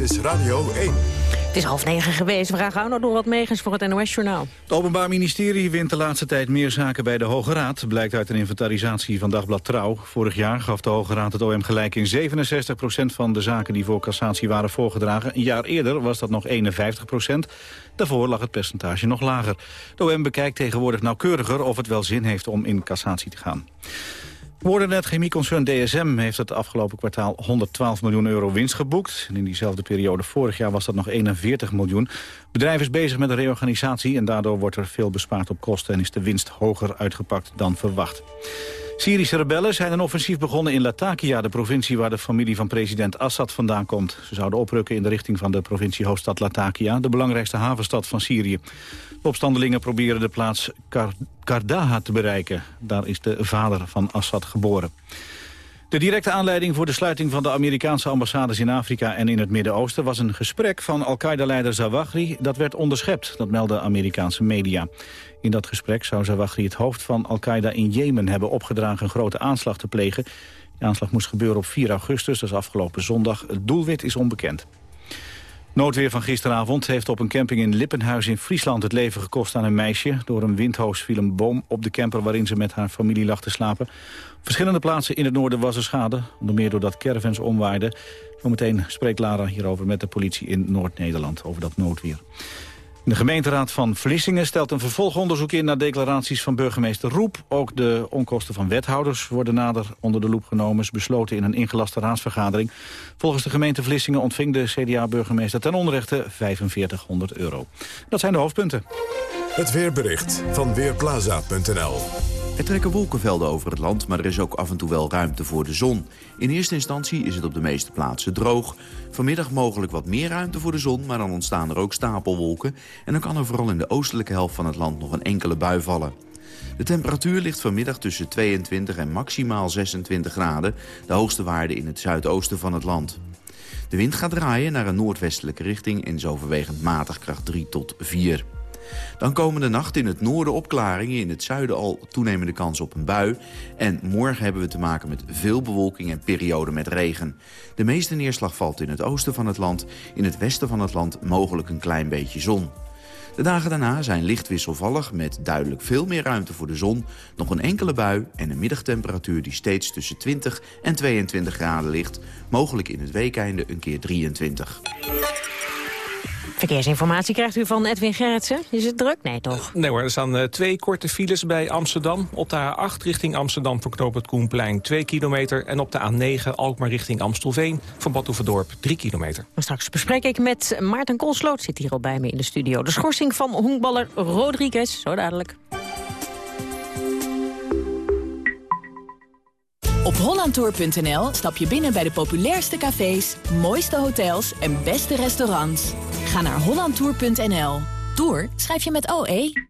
Dit is Radio 1. Het is half negen geweest. We gaan gauw nog door wat meegens voor het NOS-journaal. Het Openbaar Ministerie wint de laatste tijd meer zaken bij de Hoge Raad. Blijkt uit een inventarisatie van Dagblad Trouw. Vorig jaar gaf de Hoge Raad het OM gelijk in 67% van de zaken die voor cassatie waren voorgedragen. Een jaar eerder was dat nog 51% Daarvoor lag het percentage nog lager. De OM bekijkt tegenwoordig nauwkeuriger of het wel zin heeft om in cassatie te gaan. Woordennet chemieconcern DSM heeft het afgelopen kwartaal 112 miljoen euro winst geboekt. En in diezelfde periode vorig jaar was dat nog 41 miljoen. Het bedrijf is bezig met een reorganisatie en daardoor wordt er veel bespaard op kosten en is de winst hoger uitgepakt dan verwacht. Syrische rebellen zijn een offensief begonnen in Latakia, de provincie waar de familie van president Assad vandaan komt. Ze zouden oprukken in de richting van de provinciehoofdstad Latakia, de belangrijkste havenstad van Syrië. De opstandelingen proberen de plaats Kardaha te bereiken. Daar is de vader van Assad geboren. De directe aanleiding voor de sluiting van de Amerikaanse ambassades in Afrika en in het Midden-Oosten was een gesprek van Al-Qaeda-leider Zawahri. Dat werd onderschept, dat melden Amerikaanse media. In dat gesprek zou Zawahri het hoofd van Al-Qaeda in Jemen hebben opgedragen een grote aanslag te plegen. De aanslag moest gebeuren op 4 augustus, dat is afgelopen zondag. Het doelwit is onbekend. Noodweer van gisteravond heeft op een camping in Lippenhuis in Friesland het leven gekost aan een meisje. Door een windhoos viel een boom op de camper waarin ze met haar familie lag te slapen. Verschillende plaatsen in het noorden was er schade, onder meer doordat caravans omwaaiden. Zometeen spreekt Lara hierover met de politie in Noord-Nederland over dat noodweer. De gemeenteraad van Vlissingen stelt een vervolgonderzoek in... naar declaraties van burgemeester Roep. Ook de onkosten van wethouders worden nader onder de loep genomen... is besloten in een ingelaste raadsvergadering. Volgens de gemeente Vlissingen ontving de CDA-burgemeester... ten onrechte 4500 euro. Dat zijn de hoofdpunten. Het weerbericht van Weerplaza.nl er trekken wolkenvelden over het land, maar er is ook af en toe wel ruimte voor de zon. In eerste instantie is het op de meeste plaatsen droog. Vanmiddag mogelijk wat meer ruimte voor de zon, maar dan ontstaan er ook stapelwolken. En dan kan er vooral in de oostelijke helft van het land nog een enkele bui vallen. De temperatuur ligt vanmiddag tussen 22 en maximaal 26 graden. De hoogste waarde in het zuidoosten van het land. De wind gaat draaien naar een noordwestelijke richting en is overwegend matig kracht 3 tot 4. Dan komende nacht in het noorden opklaringen, in het zuiden al toenemende kans op een bui. En morgen hebben we te maken met veel bewolking en perioden met regen. De meeste neerslag valt in het oosten van het land, in het westen van het land mogelijk een klein beetje zon. De dagen daarna zijn licht wisselvallig met duidelijk veel meer ruimte voor de zon, nog een enkele bui en een middagtemperatuur die steeds tussen 20 en 22 graden ligt, mogelijk in het weekeinde een keer 23. Verkeersinformatie krijgt u van Edwin Gerritsen. Is het druk? Nee, toch? Nee hoor, er staan uh, twee korte files bij Amsterdam. Op de A8 richting Amsterdam voor knoop het Koenplein 2 kilometer. En op de A9 Alkmaar richting Amstelveen van Badhoevedorp 3 kilometer. Maar straks bespreek ik met Maarten Koolsloot, zit hier al bij me in de studio. De schorsing van honkballer Rodriguez, zo dadelijk. Op hollandtour.nl stap je binnen bij de populairste cafés, mooiste hotels en beste restaurants. Ga naar hollandtour.nl. Tour schrijf je met OE.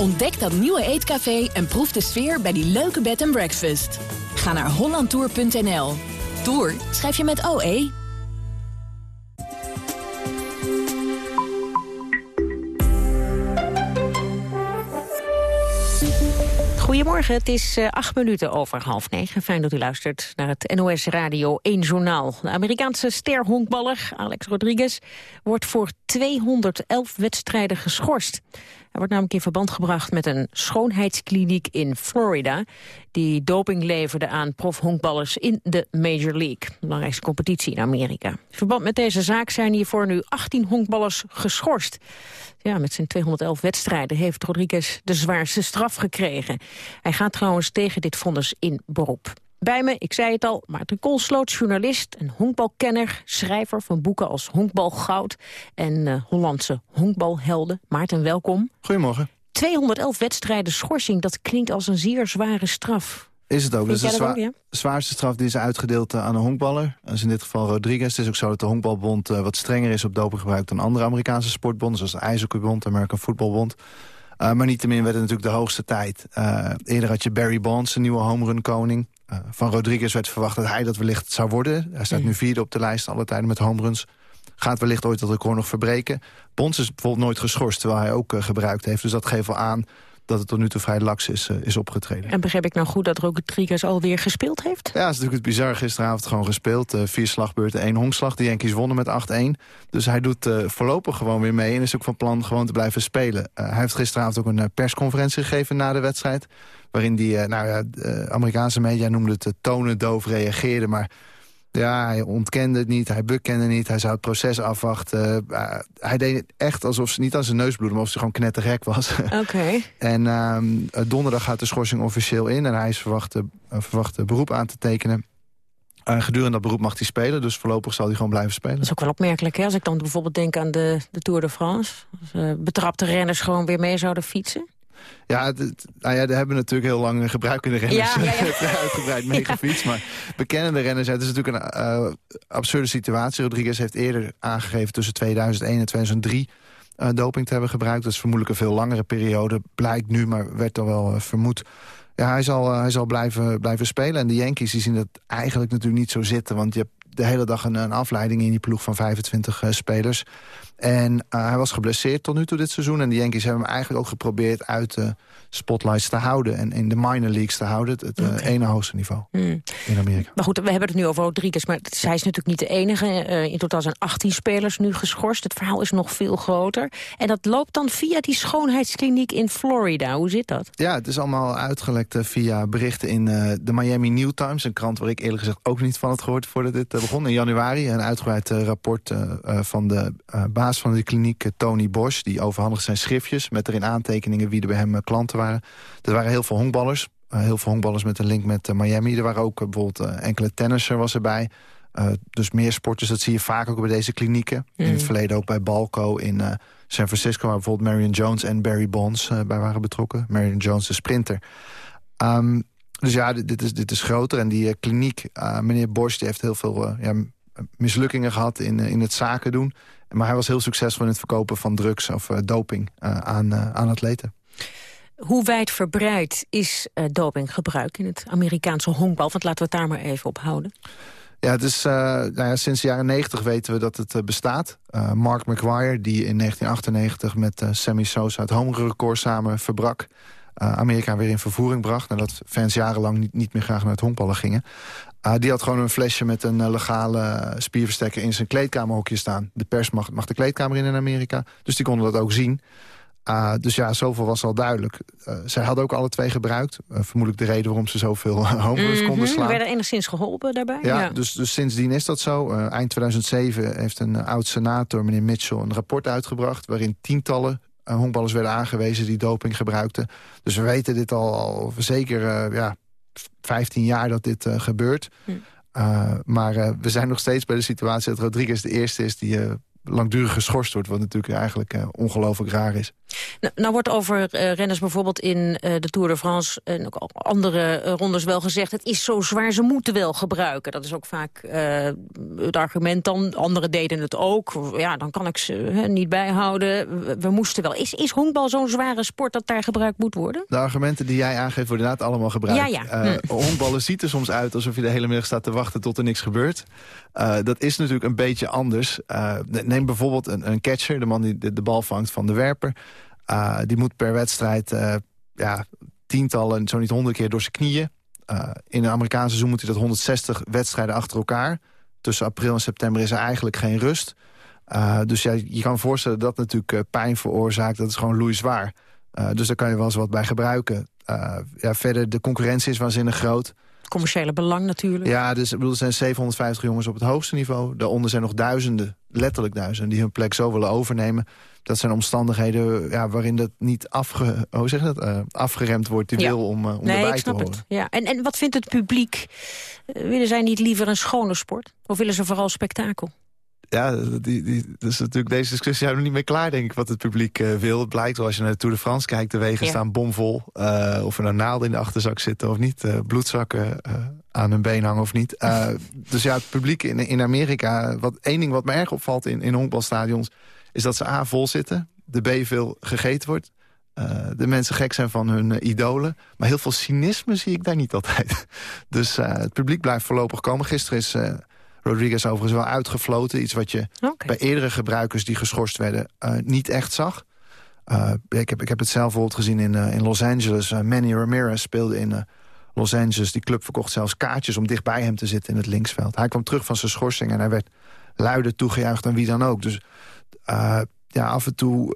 Ontdek dat nieuwe eetcafé en proef de sfeer bij die leuke bed and breakfast. Ga naar hollandtour.nl. Tour schrijf je met OE. Goedemorgen, het is uh, acht minuten over half negen. Fijn dat u luistert naar het NOS Radio 1 Journaal. De Amerikaanse sterhonkballer Alex Rodriguez wordt voor 211 wedstrijden geschorst. Hij wordt namelijk in verband gebracht met een schoonheidskliniek in Florida... die doping leverde aan profhonkballers in de Major League. Belangrijkste competitie in Amerika. In verband met deze zaak zijn hiervoor nu 18 honkballers geschorst. Ja, met zijn 211 wedstrijden heeft Rodriguez de zwaarste straf gekregen. Hij gaat trouwens tegen dit vonnis in beroep. Bij me, ik zei het al, Maarten Koolsloot, journalist, een honkbalkenner, schrijver van boeken als Honkbal Goud en uh, Hollandse honkbalhelden. Maarten, welkom. Goedemorgen. 211 wedstrijden schorsing, dat klinkt als een zeer zware straf. Is het ook. Vind de ja? zwaarste straf die is uitgedeeld uh, aan een honkballer. Dat is in dit geval Rodriguez. Het is ook zo dat de honkbalbond uh, wat strenger is op dopinggebruik... dan andere Amerikaanse sportbonden, zoals de IJshockeybond, de American Footballbond. Uh, maar niettemin werd het natuurlijk de hoogste tijd. eerder had je Barry Bonds, de nieuwe homerun koning. Uh, van Rodriguez werd verwacht dat hij dat wellicht zou worden. Hij staat nu vierde op de lijst alle tijden met homeruns. Gaat wellicht ooit dat record nog verbreken. Bonds is bijvoorbeeld nooit geschorst, terwijl hij ook uh, gebruikt heeft. Dus dat geeft wel aan dat het tot nu toe vrij laks is, uh, is opgetreden. En begrijp ik nou goed dat Rodriguez alweer gespeeld heeft? Ja, het is natuurlijk het bizar. Gisteravond gewoon gespeeld. Uh, vier slagbeurten, één honkslag. De Yankees wonnen met 8-1. Dus hij doet uh, voorlopig gewoon weer mee en is ook van plan gewoon te blijven spelen. hij heeft gisteravond ook een persconferentie gegeven na de wedstrijd waarin die, nou ja, Amerikaanse media noemde het tonendoof reageerde. Maar ja, hij ontkende het niet, hij bekende niet, hij zou het proces afwachten. Uh, hij deed echt alsof ze niet aan zijn neus bloedde, maar alsof hij gewoon knettergek was. Oké. en uh, donderdag gaat de schorsing officieel in en hij is verwacht, uh, verwacht beroep aan te tekenen. Uh, gedurende dat beroep mag hij spelen, dus voorlopig zal hij gewoon blijven spelen. Dat is ook wel opmerkelijk, hè? Als ik dan bijvoorbeeld denk aan de, de Tour de France. Als, betrapte renners gewoon weer mee zouden fietsen. Ja, het, nou ja, daar hebben natuurlijk heel lang gebruikende renners ja, ja, ja. uitgebreid meegefietst. Maar bekende renners, het is natuurlijk een uh, absurde situatie. Rodriguez heeft eerder aangegeven tussen 2001 en 2003 uh, doping te hebben gebruikt. Dat is vermoedelijk een veel langere periode. Blijkt nu, maar werd al wel uh, vermoed. Ja, hij zal, hij zal blijven, blijven spelen. En de Yankees die zien dat eigenlijk natuurlijk niet zo zitten. Want je hebt de hele dag een, een afleiding in die ploeg van 25 spelers. En hij was geblesseerd tot nu toe dit seizoen. En de Yankees hebben hem eigenlijk ook geprobeerd uit de spotlights te houden. En in de minor leagues te houden. Het, het ene hoogste niveau hmm. in Amerika. Maar goed, we hebben het nu over Rodriguez. Maar zij is natuurlijk niet de enige. Uh, in totaal zijn 18 spelers nu geschorst. Het verhaal is nog veel groter. En dat loopt dan via die schoonheidskliniek in Florida. Hoe zit dat? Ja, het is allemaal uitgelekt via berichten in uh, de Miami New Times. Een krant waar ik eerlijk gezegd ook niet van had gehoord voordat dit begon. In januari een uitgebreid rapport van de baas van de kliniek, Tony Bosch. Die overhandigde zijn schriftjes met erin aantekeningen wie er bij hem klanten waren. Er waren heel veel honkballers. Uh, heel veel honkballers met een link met Miami. Er waren ook bijvoorbeeld enkele tennisser was erbij. dus meer sporters, dat zie je vaak ook bij deze klinieken. In het mm. verleden ook bij Balco in San Francisco... waar bijvoorbeeld Marion Jones en Barry Bonds bij waren betrokken. Marion Jones, de sprinter. Um, dus ja, dit is, dit is groter. En die kliniek, meneer Bosch, die heeft heel veel ja, mislukkingen gehad in, in het zaken doen. Maar hij was heel succesvol in het verkopen van drugs of doping aan, aan atleten. Hoe wijdverbreid is dopinggebruik in het Amerikaanse honkbal? Want laten we het daar maar even op houden. Ja, het is, uh, nou ja, sinds de jaren 90 weten we dat het uh, bestaat. Uh, Mark McGuire, die in 1998 met Sammy Sosa het homerecord samen verbrak... Amerika weer in vervoering bracht... nadat fans jarenlang niet, niet meer graag naar het honkballen gingen. Die had gewoon een flesje met een legale spierverstekker in zijn kleedkamerhokje staan. De pers mag, mag de kleedkamer in in Amerika, dus die konden dat ook zien... Uh, dus ja, zoveel was al duidelijk. Uh, zij hadden ook alle twee gebruikt. Uh, vermoedelijk de reden waarom ze zoveel homeruns mm -hmm. konden slaan. werden enigszins geholpen daarbij? Ja, Dus, dus sindsdien is dat zo. eind 2007 heeft een oud-senator, meneer Mitchell, een rapport uitgebracht... waarin tientallen honkballers werden aangewezen die doping gebruikten. Dus we weten dit al, al zeker ja, 15 jaar dat dit gebeurt. Hm. maar we zijn nog steeds bij de situatie dat Rodriguez de eerste is... die langdurig geschorst wordt. Wat natuurlijk eigenlijk ongelooflijk raar is. Nou, nou wordt over uh, renners bijvoorbeeld in uh, de Tour de France... en ook andere rondes wel gezegd... het is zo zwaar, ze moeten wel gebruiken. Dat is ook vaak het argument dan. Anderen deden het ook. Ja, dan kan ik ze niet bijhouden. We, we, moesten wel. Is, is honkbal zo'n zware sport dat daar gebruikt moet worden? De argumenten die jij aangeeft worden inderdaad allemaal gebruikt. Ja, ja. Hm. Honkballen ziet er soms uit alsof je de hele middag staat te wachten tot er niks gebeurt. dat is natuurlijk een beetje anders neem bijvoorbeeld een, een, catcher, de man die de, de, bal vangt van de werper. Uh, die moet per wedstrijd uh, ja, tientallen, zo niet honderd keer door zijn knieën. Uh, in een Amerikaanse seizoen moet hij dat 160 wedstrijden achter elkaar. Tussen april en september is er eigenlijk geen rust. dus ja, je kan voorstellen dat dat natuurlijk pijn veroorzaakt. Dat is gewoon loeizwaar. dus daar kan je wel eens wat bij gebruiken. ja, verder, de concurrentie is waanzinnig groot commerciële belang natuurlijk. Ja, dus ik bedoel, er zijn 750 jongens op het hoogste niveau. Daaronder zijn nog duizenden, letterlijk duizenden... die hun plek zo willen overnemen. Dat zijn omstandigheden ja, waarin dat niet afge, hoe zeg dat, uh, afgeremd wordt... die wil om, uh, om nee, erbij te horen. Het. Ja. En, en wat vindt het publiek? Uh, willen zij niet liever een schone sport? Of willen ze vooral spektakel? Ja, die, die, dus natuurlijk deze discussie zijn we niet meer klaar, denk ik, wat het publiek uh, wil. Het blijkt wel, als je naar de Tour de France kijkt, de wegen staan bomvol. Uh, of er nou naalden in de achterzak zitten of niet. Uh, bloedzakken aan hun been hangen of niet. dus ja, het publiek in, in Amerika, wat, één ding wat me erg opvalt in, in honkbalstadions... is dat ze A, vol zitten, de B, veel gegeten wordt... de mensen gek zijn van hun idolen. Maar heel veel cynisme zie ik daar niet altijd. Dus het publiek blijft voorlopig komen. Gisteren is Rodriguez overigens wel uitgefloten. Iets wat je bij eerdere gebruikers die geschorst werden uh, niet echt zag. Uh, ik, heb, ik heb het zelf bijvoorbeeld gezien in, uh, in Los Angeles. Manny Ramirez speelde in Los Angeles. Die club verkocht zelfs kaartjes om dichtbij hem te zitten in het linksveld. Hij kwam terug van zijn schorsing en hij werd luider toegejuicht dan wie dan ook. Dus ja, af en toe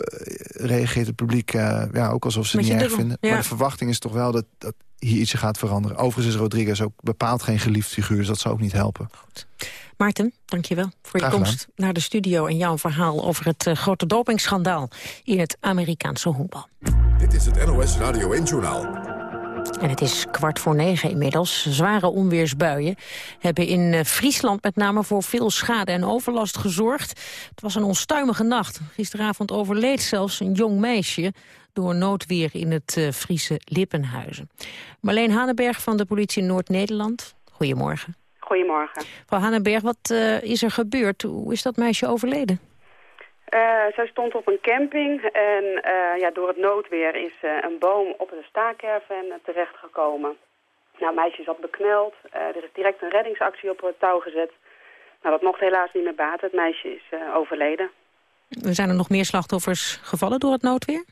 reageert het publiek ja, ook alsof ze het niet erg vinden. Maar de verwachting is toch wel dat, dat hier iets gaat veranderen. Overigens is Rodriguez ook bepaald geen geliefd figuur, dus dat zou ook niet helpen. Goed. Maarten, dankjewel voor je komst naar de studio... en jouw verhaal over het uh, grote dopingschandaal in het Amerikaanse honkbal. Dit is het NOS Radio 1-journaal. En het is kwart voor negen inmiddels. Zware onweersbuien hebben in eh, Friesland met name voor veel schade en overlast gezorgd. Het was een onstuimige nacht. Gisteravond overleed zelfs een jong meisje door noodweer in het uh, Friese Lippenhuizen. Marleen Hanenberg van de politie Noord-Nederland. Goedemorgen. Goedemorgen. Mevrouw Hanenberg, wat uh, is er gebeurd? Hoe is dat meisje overleden? Uh, zij stond op een camping en uh, ja, door het noodweer is een boom op een staakerven terechtgekomen. Nou, het meisje zat bekneld. er is direct een reddingsactie op het touw gezet. Nou, dat mocht helaas niet meer baten. Het meisje is overleden. Zijn er nog meer slachtoffers gevallen door het noodweer?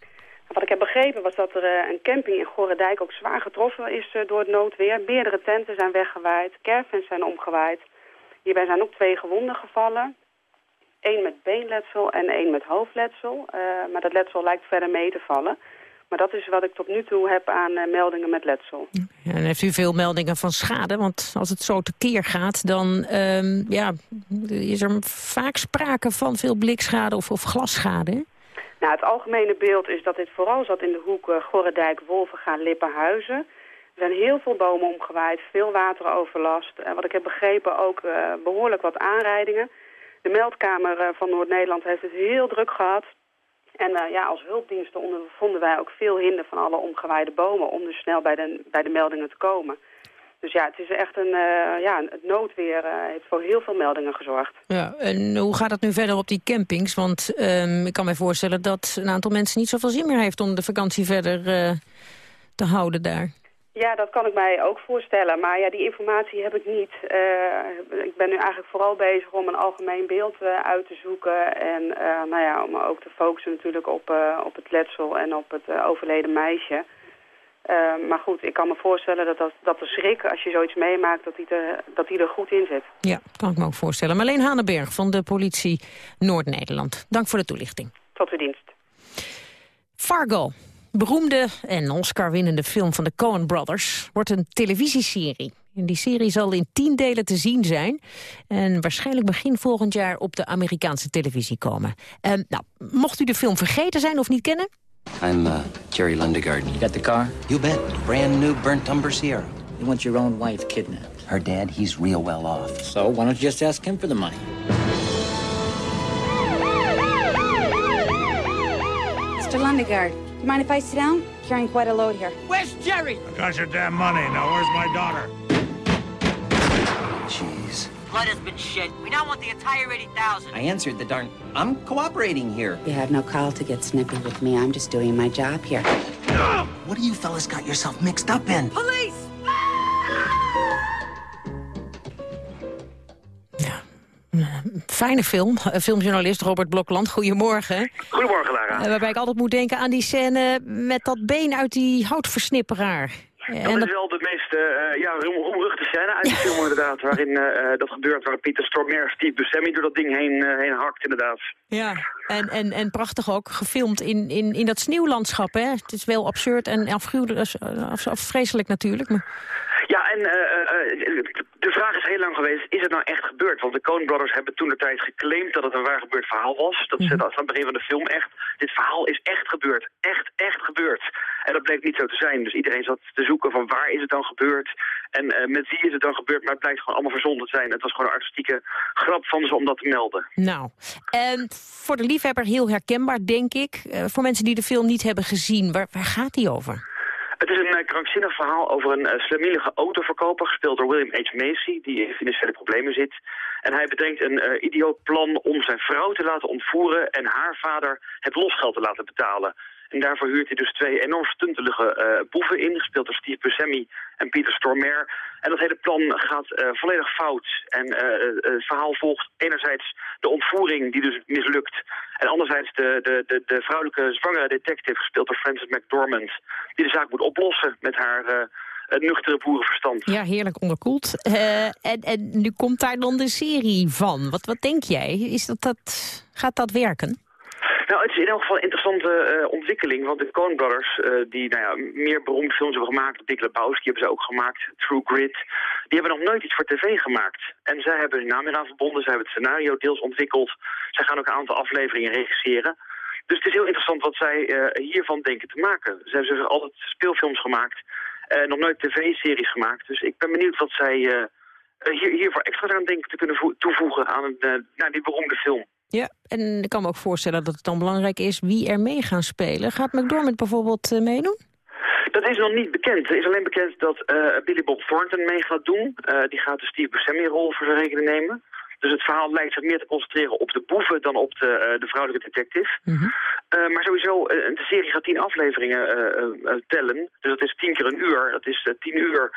Wat ik heb begrepen was dat er een camping in Gorredijk ook zwaar getroffen is door het noodweer. Meerdere tenten zijn weggewaaid, caravans zijn omgewaaid. Hierbij zijn ook twee gewonden gevallen. Eén met beenletsel en één met hoofdletsel. Uh, maar dat letsel lijkt verder mee te vallen. Maar dat is wat ik tot nu toe heb aan meldingen met letsel. Ja, en heeft u veel meldingen van schade? Want als het zo tekeer gaat, dan um, ja, is er vaak sprake van veel blikschade of, of glasschade. Nou, het algemene beeld is dat dit vooral zat in de hoek uh, Gorredijk, Wolvengaan, Lippenhuizen. Er zijn heel veel bomen omgewaaid, veel wateroverlast. En wat ik heb begrepen ook behoorlijk wat aanrijdingen. De meldkamer eh, van Noord-Nederland heeft het heel druk gehad. En ja, als hulpdiensten vonden wij ook veel hinder van alle omgewaaide bomen... om dus snel bij de, bij de meldingen te komen. Dus ja, het is echt een, uh, ja, het noodweer uh, heeft voor heel veel meldingen gezorgd. Ja, en hoe gaat het nu verder op die campings? Want um, ik kan me voorstellen dat een aantal mensen niet zoveel zin meer heeft... om de vakantie verder uh, te houden daar. Ja, dat kan ik mij ook voorstellen. Maar ja, die informatie heb ik niet. Ik ben nu eigenlijk vooral bezig om een algemeen beeld uit te zoeken. En nou ja, om ook te focussen natuurlijk op, op het letsel en op het overleden meisje. Maar goed, ik kan me voorstellen dat, dat, dat de schrik, als je zoiets meemaakt, dat die, er, dat die er goed in zit. Ja, kan ik me ook voorstellen. Marleen Hanenberg van de politie Noord-Nederland. Dank voor de toelichting. Tot uw dienst. Fargo, beroemde en Oscar-winnende film van de Coen Brothers wordt een televisieserie. En die serie zal in tien delen te zien zijn. En waarschijnlijk begin volgend jaar op de Amerikaanse televisie komen. Uh, nou, mocht u de film vergeten zijn of niet kennen? I'm uh, Jerry Lundegaard. You got the car? You bet. Brand new burnt umber Sierra. You want your own wife kidnapped? Her dad, he's real well off. So why don't you just ask him for the money? Mr. Lundegaard. You mind if I sit down? Carrying quite a load here. Where's Jerry? I got your damn money. Now where's my daughter? Jeez. Blood has been shed. We now want the entire 80,000. I answered the darn... I'm cooperating here. You have no call to get snippy with me. I'm just doing my job here. What do you fellas got yourself mixed up in? Police! Fijne film. Filmjournalist Robert Blokland, goedemorgen. Goedemorgen, Lara. Waarbij ik altijd moet denken aan die scène met dat been uit die houtversnipperaar. Dat is wel de meest uh, ja, roemruchte scène uit de film inderdaad. Waarin uh, dat gebeurt, waar Pieter Stormer Steve Buscemi door dat ding heen, uh, heen hakt inderdaad. Ja, en, en, en prachtig ook gefilmd in, in, in dat sneeuwlandschap. Hè? Het is wel absurd en afschuwelijk, af, af, vreselijk natuurlijk. Maar... Ja, en de vraag is heel lang geweest, is het nou echt gebeurd? Want de Coen Brothers hebben toen de tijd geclaimd dat het een waar gebeurd verhaal was. Dat zetten aan het begin van de film echt. Dit verhaal is echt gebeurd. Echt, echt gebeurd. En dat bleek niet zo te zijn. Dus iedereen zat te zoeken van waar is het dan gebeurd? En uh, met wie is het dan gebeurd? Maar het blijkt gewoon allemaal verzonnen te zijn. Het was gewoon een artistieke grap van ze om dat te melden. Nou, en voor de liefhebber heel herkenbaar, denk ik. Uh, voor mensen die de film niet hebben gezien, waar, waar gaat die over? Het is een uh, krankzinnig verhaal over een uh, autoverkoper, gespeeld door William H. Macy, die in financiële problemen zit. En hij bedenkt een uh, idioot plan om zijn vrouw te laten ontvoeren en haar vader het losgeld te laten betalen. En daarvoor huurt hij dus twee enorm stuntelige uh, boeven in, gespeeld door Steve Buscemi en Peter Stormare. En dat hele plan gaat uh, volledig fout. En uh, het verhaal volgt enerzijds de ontvoering die dus mislukt. En anderzijds de, de, de, de vrouwelijke zwangere detective, gespeeld door Frances McDormand, die de zaak moet oplossen met haar nuchtere boerenverstand. Ja, heerlijk onderkoeld. en, en nu komt daar dan de serie van. Wat, wat denk jij? Is dat, dat, gaat dat werken? Nou, het is in elk geval een interessante uh, ontwikkeling. Want de Coen Brothers, uh, die nou ja, meer beroemde films hebben gemaakt... Dick Lebowski hebben ze ook gemaakt, True Grit... die hebben nog nooit iets voor tv gemaakt. En zij hebben hun naam eraan verbonden, zij hebben het scenario deels ontwikkeld. Zij gaan ook een aantal afleveringen regisseren. Dus het is heel interessant wat zij uh, hiervan denken te maken. Ze hebben dus altijd speelfilms gemaakt, nog nooit tv-series gemaakt. Dus ik ben benieuwd wat zij hier, hiervoor extra aan denken te kunnen toevoegen aan die beroemde film. Ja, en ik kan me ook voorstellen dat het dan belangrijk is wie er mee gaan spelen. Gaat McDormand bijvoorbeeld meedoen? Dat is nog niet bekend. Er is alleen bekend dat Billy Bob Thornton mee gaat doen. die gaat de Steve Buscemi-rol voor zijn rekening nemen. Dus het verhaal lijkt zich meer te concentreren op de boeven dan op de, uh, de vrouwelijke detective. Mhm. uh, maar sowieso, uh, de serie gaat tien afleveringen tellen. Dus dat is tien keer een uur. Dat is tien uur.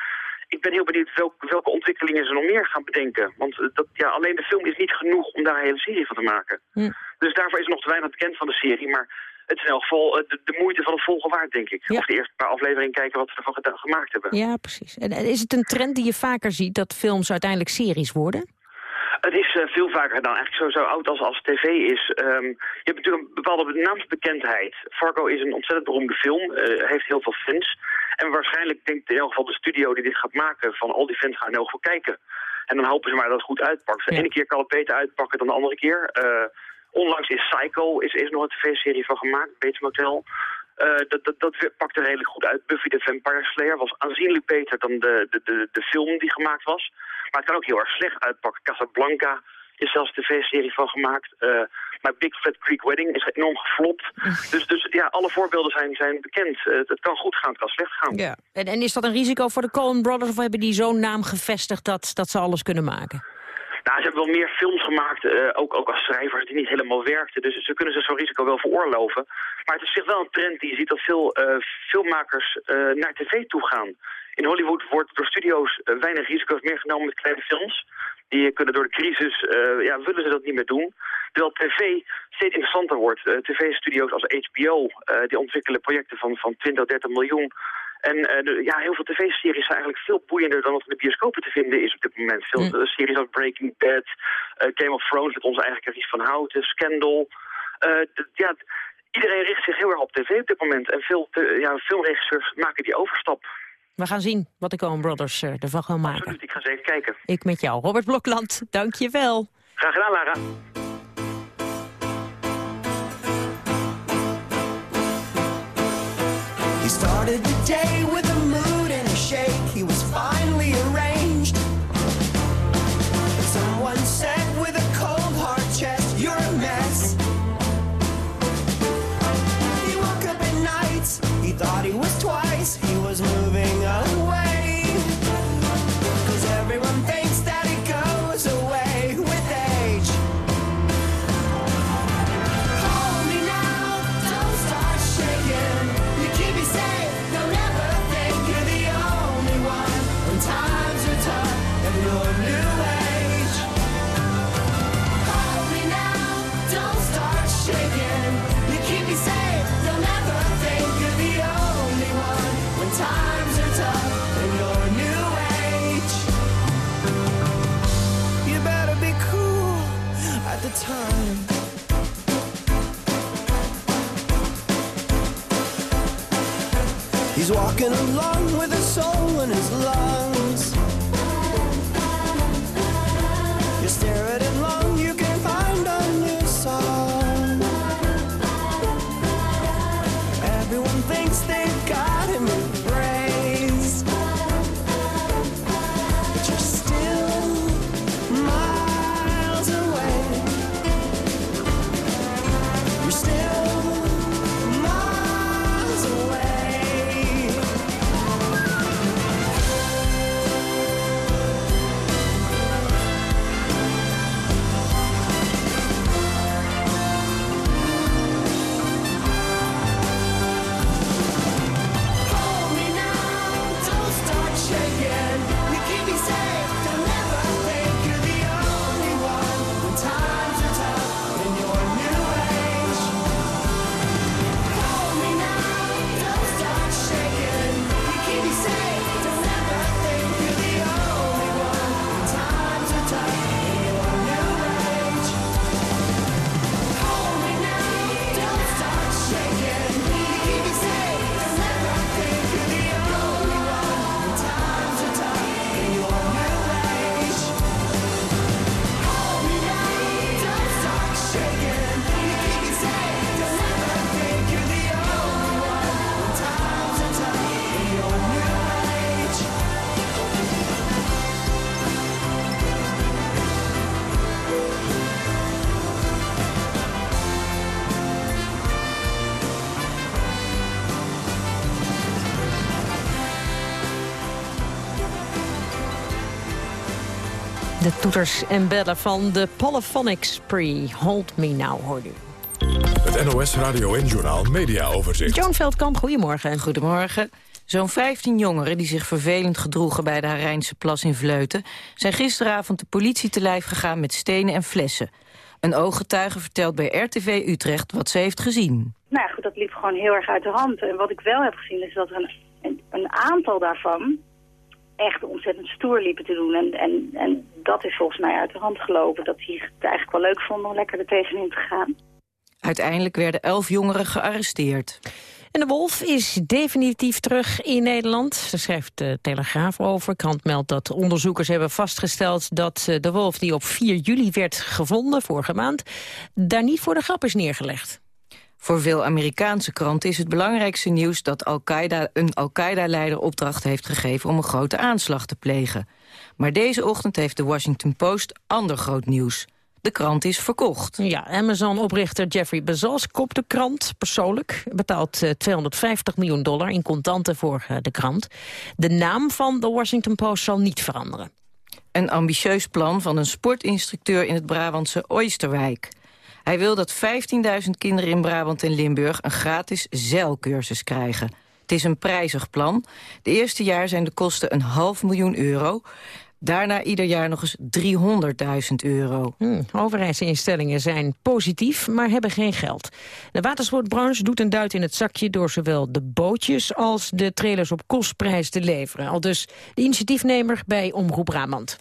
Ik ben heel benieuwd welke, welke ontwikkelingen ze nog meer gaan bedenken. Want dat, ja, alleen de film is niet genoeg om daar een hele serie van te maken. Mhm. Dus daarvoor is er nog te weinig bekend van de serie. Maar het is in elk geval de, de, moeite van het volgen waard, denk ik. Of de eerste paar afleveringen kijken wat ze ervan gemaakt hebben. Ja, precies. En is het een trend die je vaker ziet, dat films uiteindelijk series worden? Het is uh, veel vaker gedaan. Eigenlijk zo, zo oud als, als tv is. Um, je hebt natuurlijk een bepaalde naamsbekendheid. Fargo is een ontzettend beroemde film. Uh, heeft heel veel fans. En waarschijnlijk denkt in elk geval de studio die dit gaat maken... van al die fans gaan in elk geval kijken. En dan hopen ze maar dat het goed uitpakt. De ene keer kan het beter uitpakken dan de andere keer. Uh, onlangs is Psycho is, is nog een tv-serie van gemaakt. Bates Motel. Uh, dat, dat, dat pakte redelijk goed uit. Buffy the Vampire Slayer was aanzienlijk beter dan de, de, de, de film die gemaakt was. Maar het kan ook heel erg slecht uitpakken. Casablanca is zelfs een tv-serie van gemaakt. Uh, maar Big Flat Creek Wedding is enorm geflopt. dus, dus ja, alle voorbeelden zijn, zijn bekend. Uh, het kan goed gaan, het kan slecht gaan. Ja. En, en is dat een risico voor de Coen Brothers... of hebben die zo'n naam gevestigd dat, dat ze alles kunnen maken? Nou, ze hebben wel meer films gemaakt, uh, ook, ook als schrijvers, die niet helemaal werkten. Dus ze kunnen zich zo'n risico wel veroorloven. Maar het is zich wel een trend die je ziet dat veel uh, filmmakers uh, naar tv toe gaan. In Hollywood wordt door studio's weinig risico's meer genomen met kleine films. Die kunnen door de crisis, ja, willen ze dat niet meer doen. Terwijl tv steeds interessanter wordt. TV-studio's als HBO, die ontwikkelen projecten van, van 20, 30 miljoen. En uh, de, ja, heel veel tv-series zijn eigenlijk veel boeiender dan wat in de bioscopen te vinden is op dit moment. Veel mm. series als Breaking Bad, uh, Game of Thrones met onze eigen Caries van Houten, Scandal. Ja, iedereen richt zich heel erg op tv op dit moment. En veel ja, filmregisseurs maken die overstap. We gaan zien wat de Coen Brothers ervan gaan maken. Absoluut, ik ga zeker kijken. Ik met jou. Robert Blokland, dank je wel. Graag gedaan, Lara. Started the day toeters en bellen van de Polyphonic Spree. Hold me now, hoor u. Het NOS Radio en Journaal Media Overzicht. Joan Veldkamp, goedemorgen. Goedemorgen. Zo'n 15 jongeren die zich vervelend gedroegen bij de Harijnse plas in Vleuten... zijn gisteravond de politie te lijf gegaan met stenen en flessen. Een ooggetuige vertelt bij RTV Utrecht wat ze heeft gezien. Nou ja, goed, dat liep gewoon heel erg uit de hand. En wat ik wel heb gezien is dat er een, een, een aantal daarvan echt ontzettend stoer liepen te doen. En, en, en dat is volgens mij uit de hand gelopen. Dat die het eigenlijk wel leuk vonden om lekker er tegenin te gaan. Uiteindelijk werden elf jongeren gearresteerd. En de wolf is definitief terug in Nederland. Daar schrijft de Telegraaf over. Krant meldt dat onderzoekers hebben vastgesteld... dat eh, de wolf die op 4 juli werd gevonden, vorige maand... daar niet voor de grap is neergelegd. Voor veel Amerikaanse kranten is het belangrijkste nieuws... dat Al een Al-Qaeda-leider opdracht heeft gegeven om een grote aanslag te plegen. Maar deze ochtend heeft de Washington Post ander groot nieuws. De krant is verkocht. Ja, Amazon-oprichter Jeffrey Bezos koopt de krant persoonlijk. Betaalt eh, 250 miljoen dollar in contanten voor eh, de krant. De naam van de Washington Post zal niet veranderen. Een ambitieus plan van een sportinstructeur in het Brabantse Oosterwijk. Hij wil dat 15.000 kinderen in Brabant en Limburg een gratis zeilcursus krijgen. Het is een prijzig plan. De eerste jaar zijn de kosten een half miljoen euro. Daarna ieder jaar nog eens 300.000 euro. Hmm, overheidsinstellingen zijn positief, maar hebben geen geld. De watersportbranche doet een duit in het zakje... door zowel de bootjes als de trailers op kostprijs te leveren. Al dus de initiatiefnemer bij Omroep Brabant.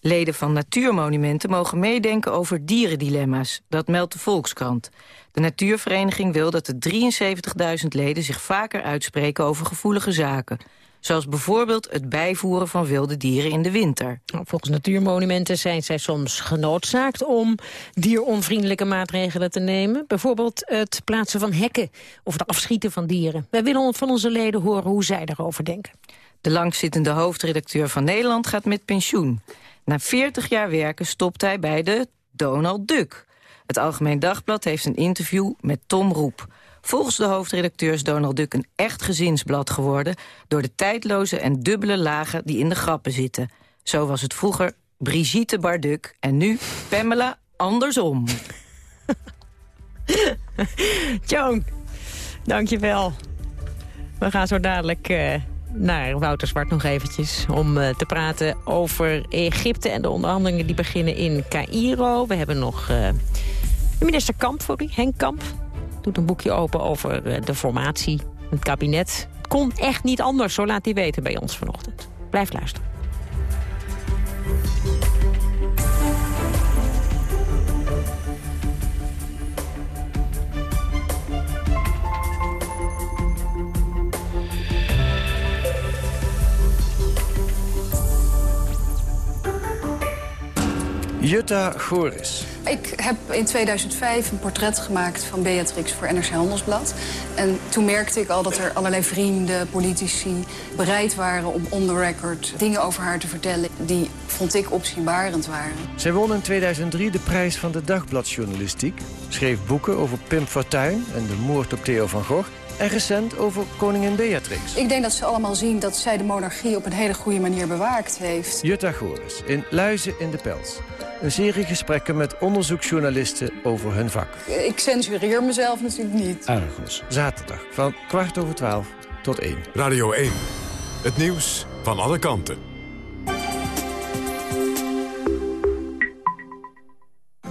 Leden van natuurmonumenten mogen meedenken over dierendilemma's. Dat meldt de Volkskrant. De natuurvereniging wil dat de 73.000 leden zich vaker uitspreken over gevoelige zaken. Zoals bijvoorbeeld het bijvoeren van wilde dieren in de winter. Nou, Volgens natuurmonumenten zijn zij soms genoodzaakt om dieronvriendelijke maatregelen te nemen. Bijvoorbeeld het plaatsen van hekken of het afschieten van dieren. Wij willen van onze leden horen hoe zij daarover denken. De langzittende hoofdredacteur van Nederland gaat met pensioen. Na 40 jaar werken stopt hij bij de Donald Duck. Het Algemeen Dagblad heeft een interview met Tom Roep. Volgens de hoofdredacteur is Donald Duck een echt gezinsblad geworden... door de tijdloze en dubbele lagen die in de grappen zitten. Zo was het vroeger Brigitte Barduk en nu Pamela andersom. Joan, dankjewel. We gaan zo dadelijk eh, naar Wouter Zwart nog eventjes... om eh, te praten over Egypte en de onderhandelingen die beginnen in Cairo. We hebben nog eh, minister Kamp voor u, Henk Kamp. Doet een boekje open over eh, de formatie, het kabinet. Het kon echt niet anders, zo laat hij weten bij ons vanochtend. Blijf luisteren. Jutta Goris. Ik heb in 2005 een portret gemaakt van Beatrix voor NRC Handelsblad. En toen merkte ik al dat er allerlei vrienden, politici... bereid waren om on the record dingen over haar te vertellen... die, vond ik, opzienbarend waren. Zij won in 2003 de prijs van de Dagbladjournalistiek. Schreef boeken over Pim Fortuyn en de moord op Theo van Gogh. En recent over koningin Beatrix. Ik denk dat ze allemaal zien dat zij de monarchie op een hele goede manier bewaakt heeft. Jutta Goris in Luizen in de Pels. Een serie gesprekken met onderzoeksjournalisten over hun vak. Ik censureer mezelf natuurlijk niet. Argos. Zaterdag van kwart over twaalf tot één. Radio 1. Het nieuws van alle kanten.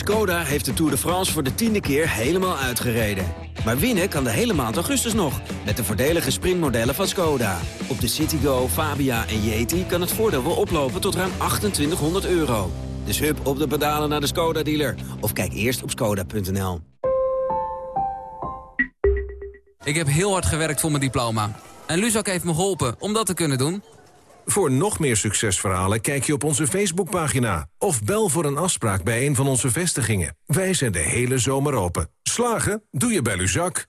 Skoda heeft de Tour de France voor de tiende keer helemaal uitgereden. Maar winnen kan de hele maand augustus nog, met de voordelige sprintmodellen van Skoda. Op de Citigo, Fabia en Yeti kan het voordeel wel oplopen tot ruim 2800 euro. Dus hup op de pedalen naar de Skoda-dealer. Of kijk eerst op skoda.nl. Ik heb heel hard gewerkt voor mijn diploma. En Luzak heeft me geholpen om dat te kunnen doen. Voor nog meer succesverhalen kijk je op onze Facebookpagina... of bel voor een afspraak bij een van onze vestigingen. Wij zijn de hele zomer open. Slagen? Doe je bij Luzak.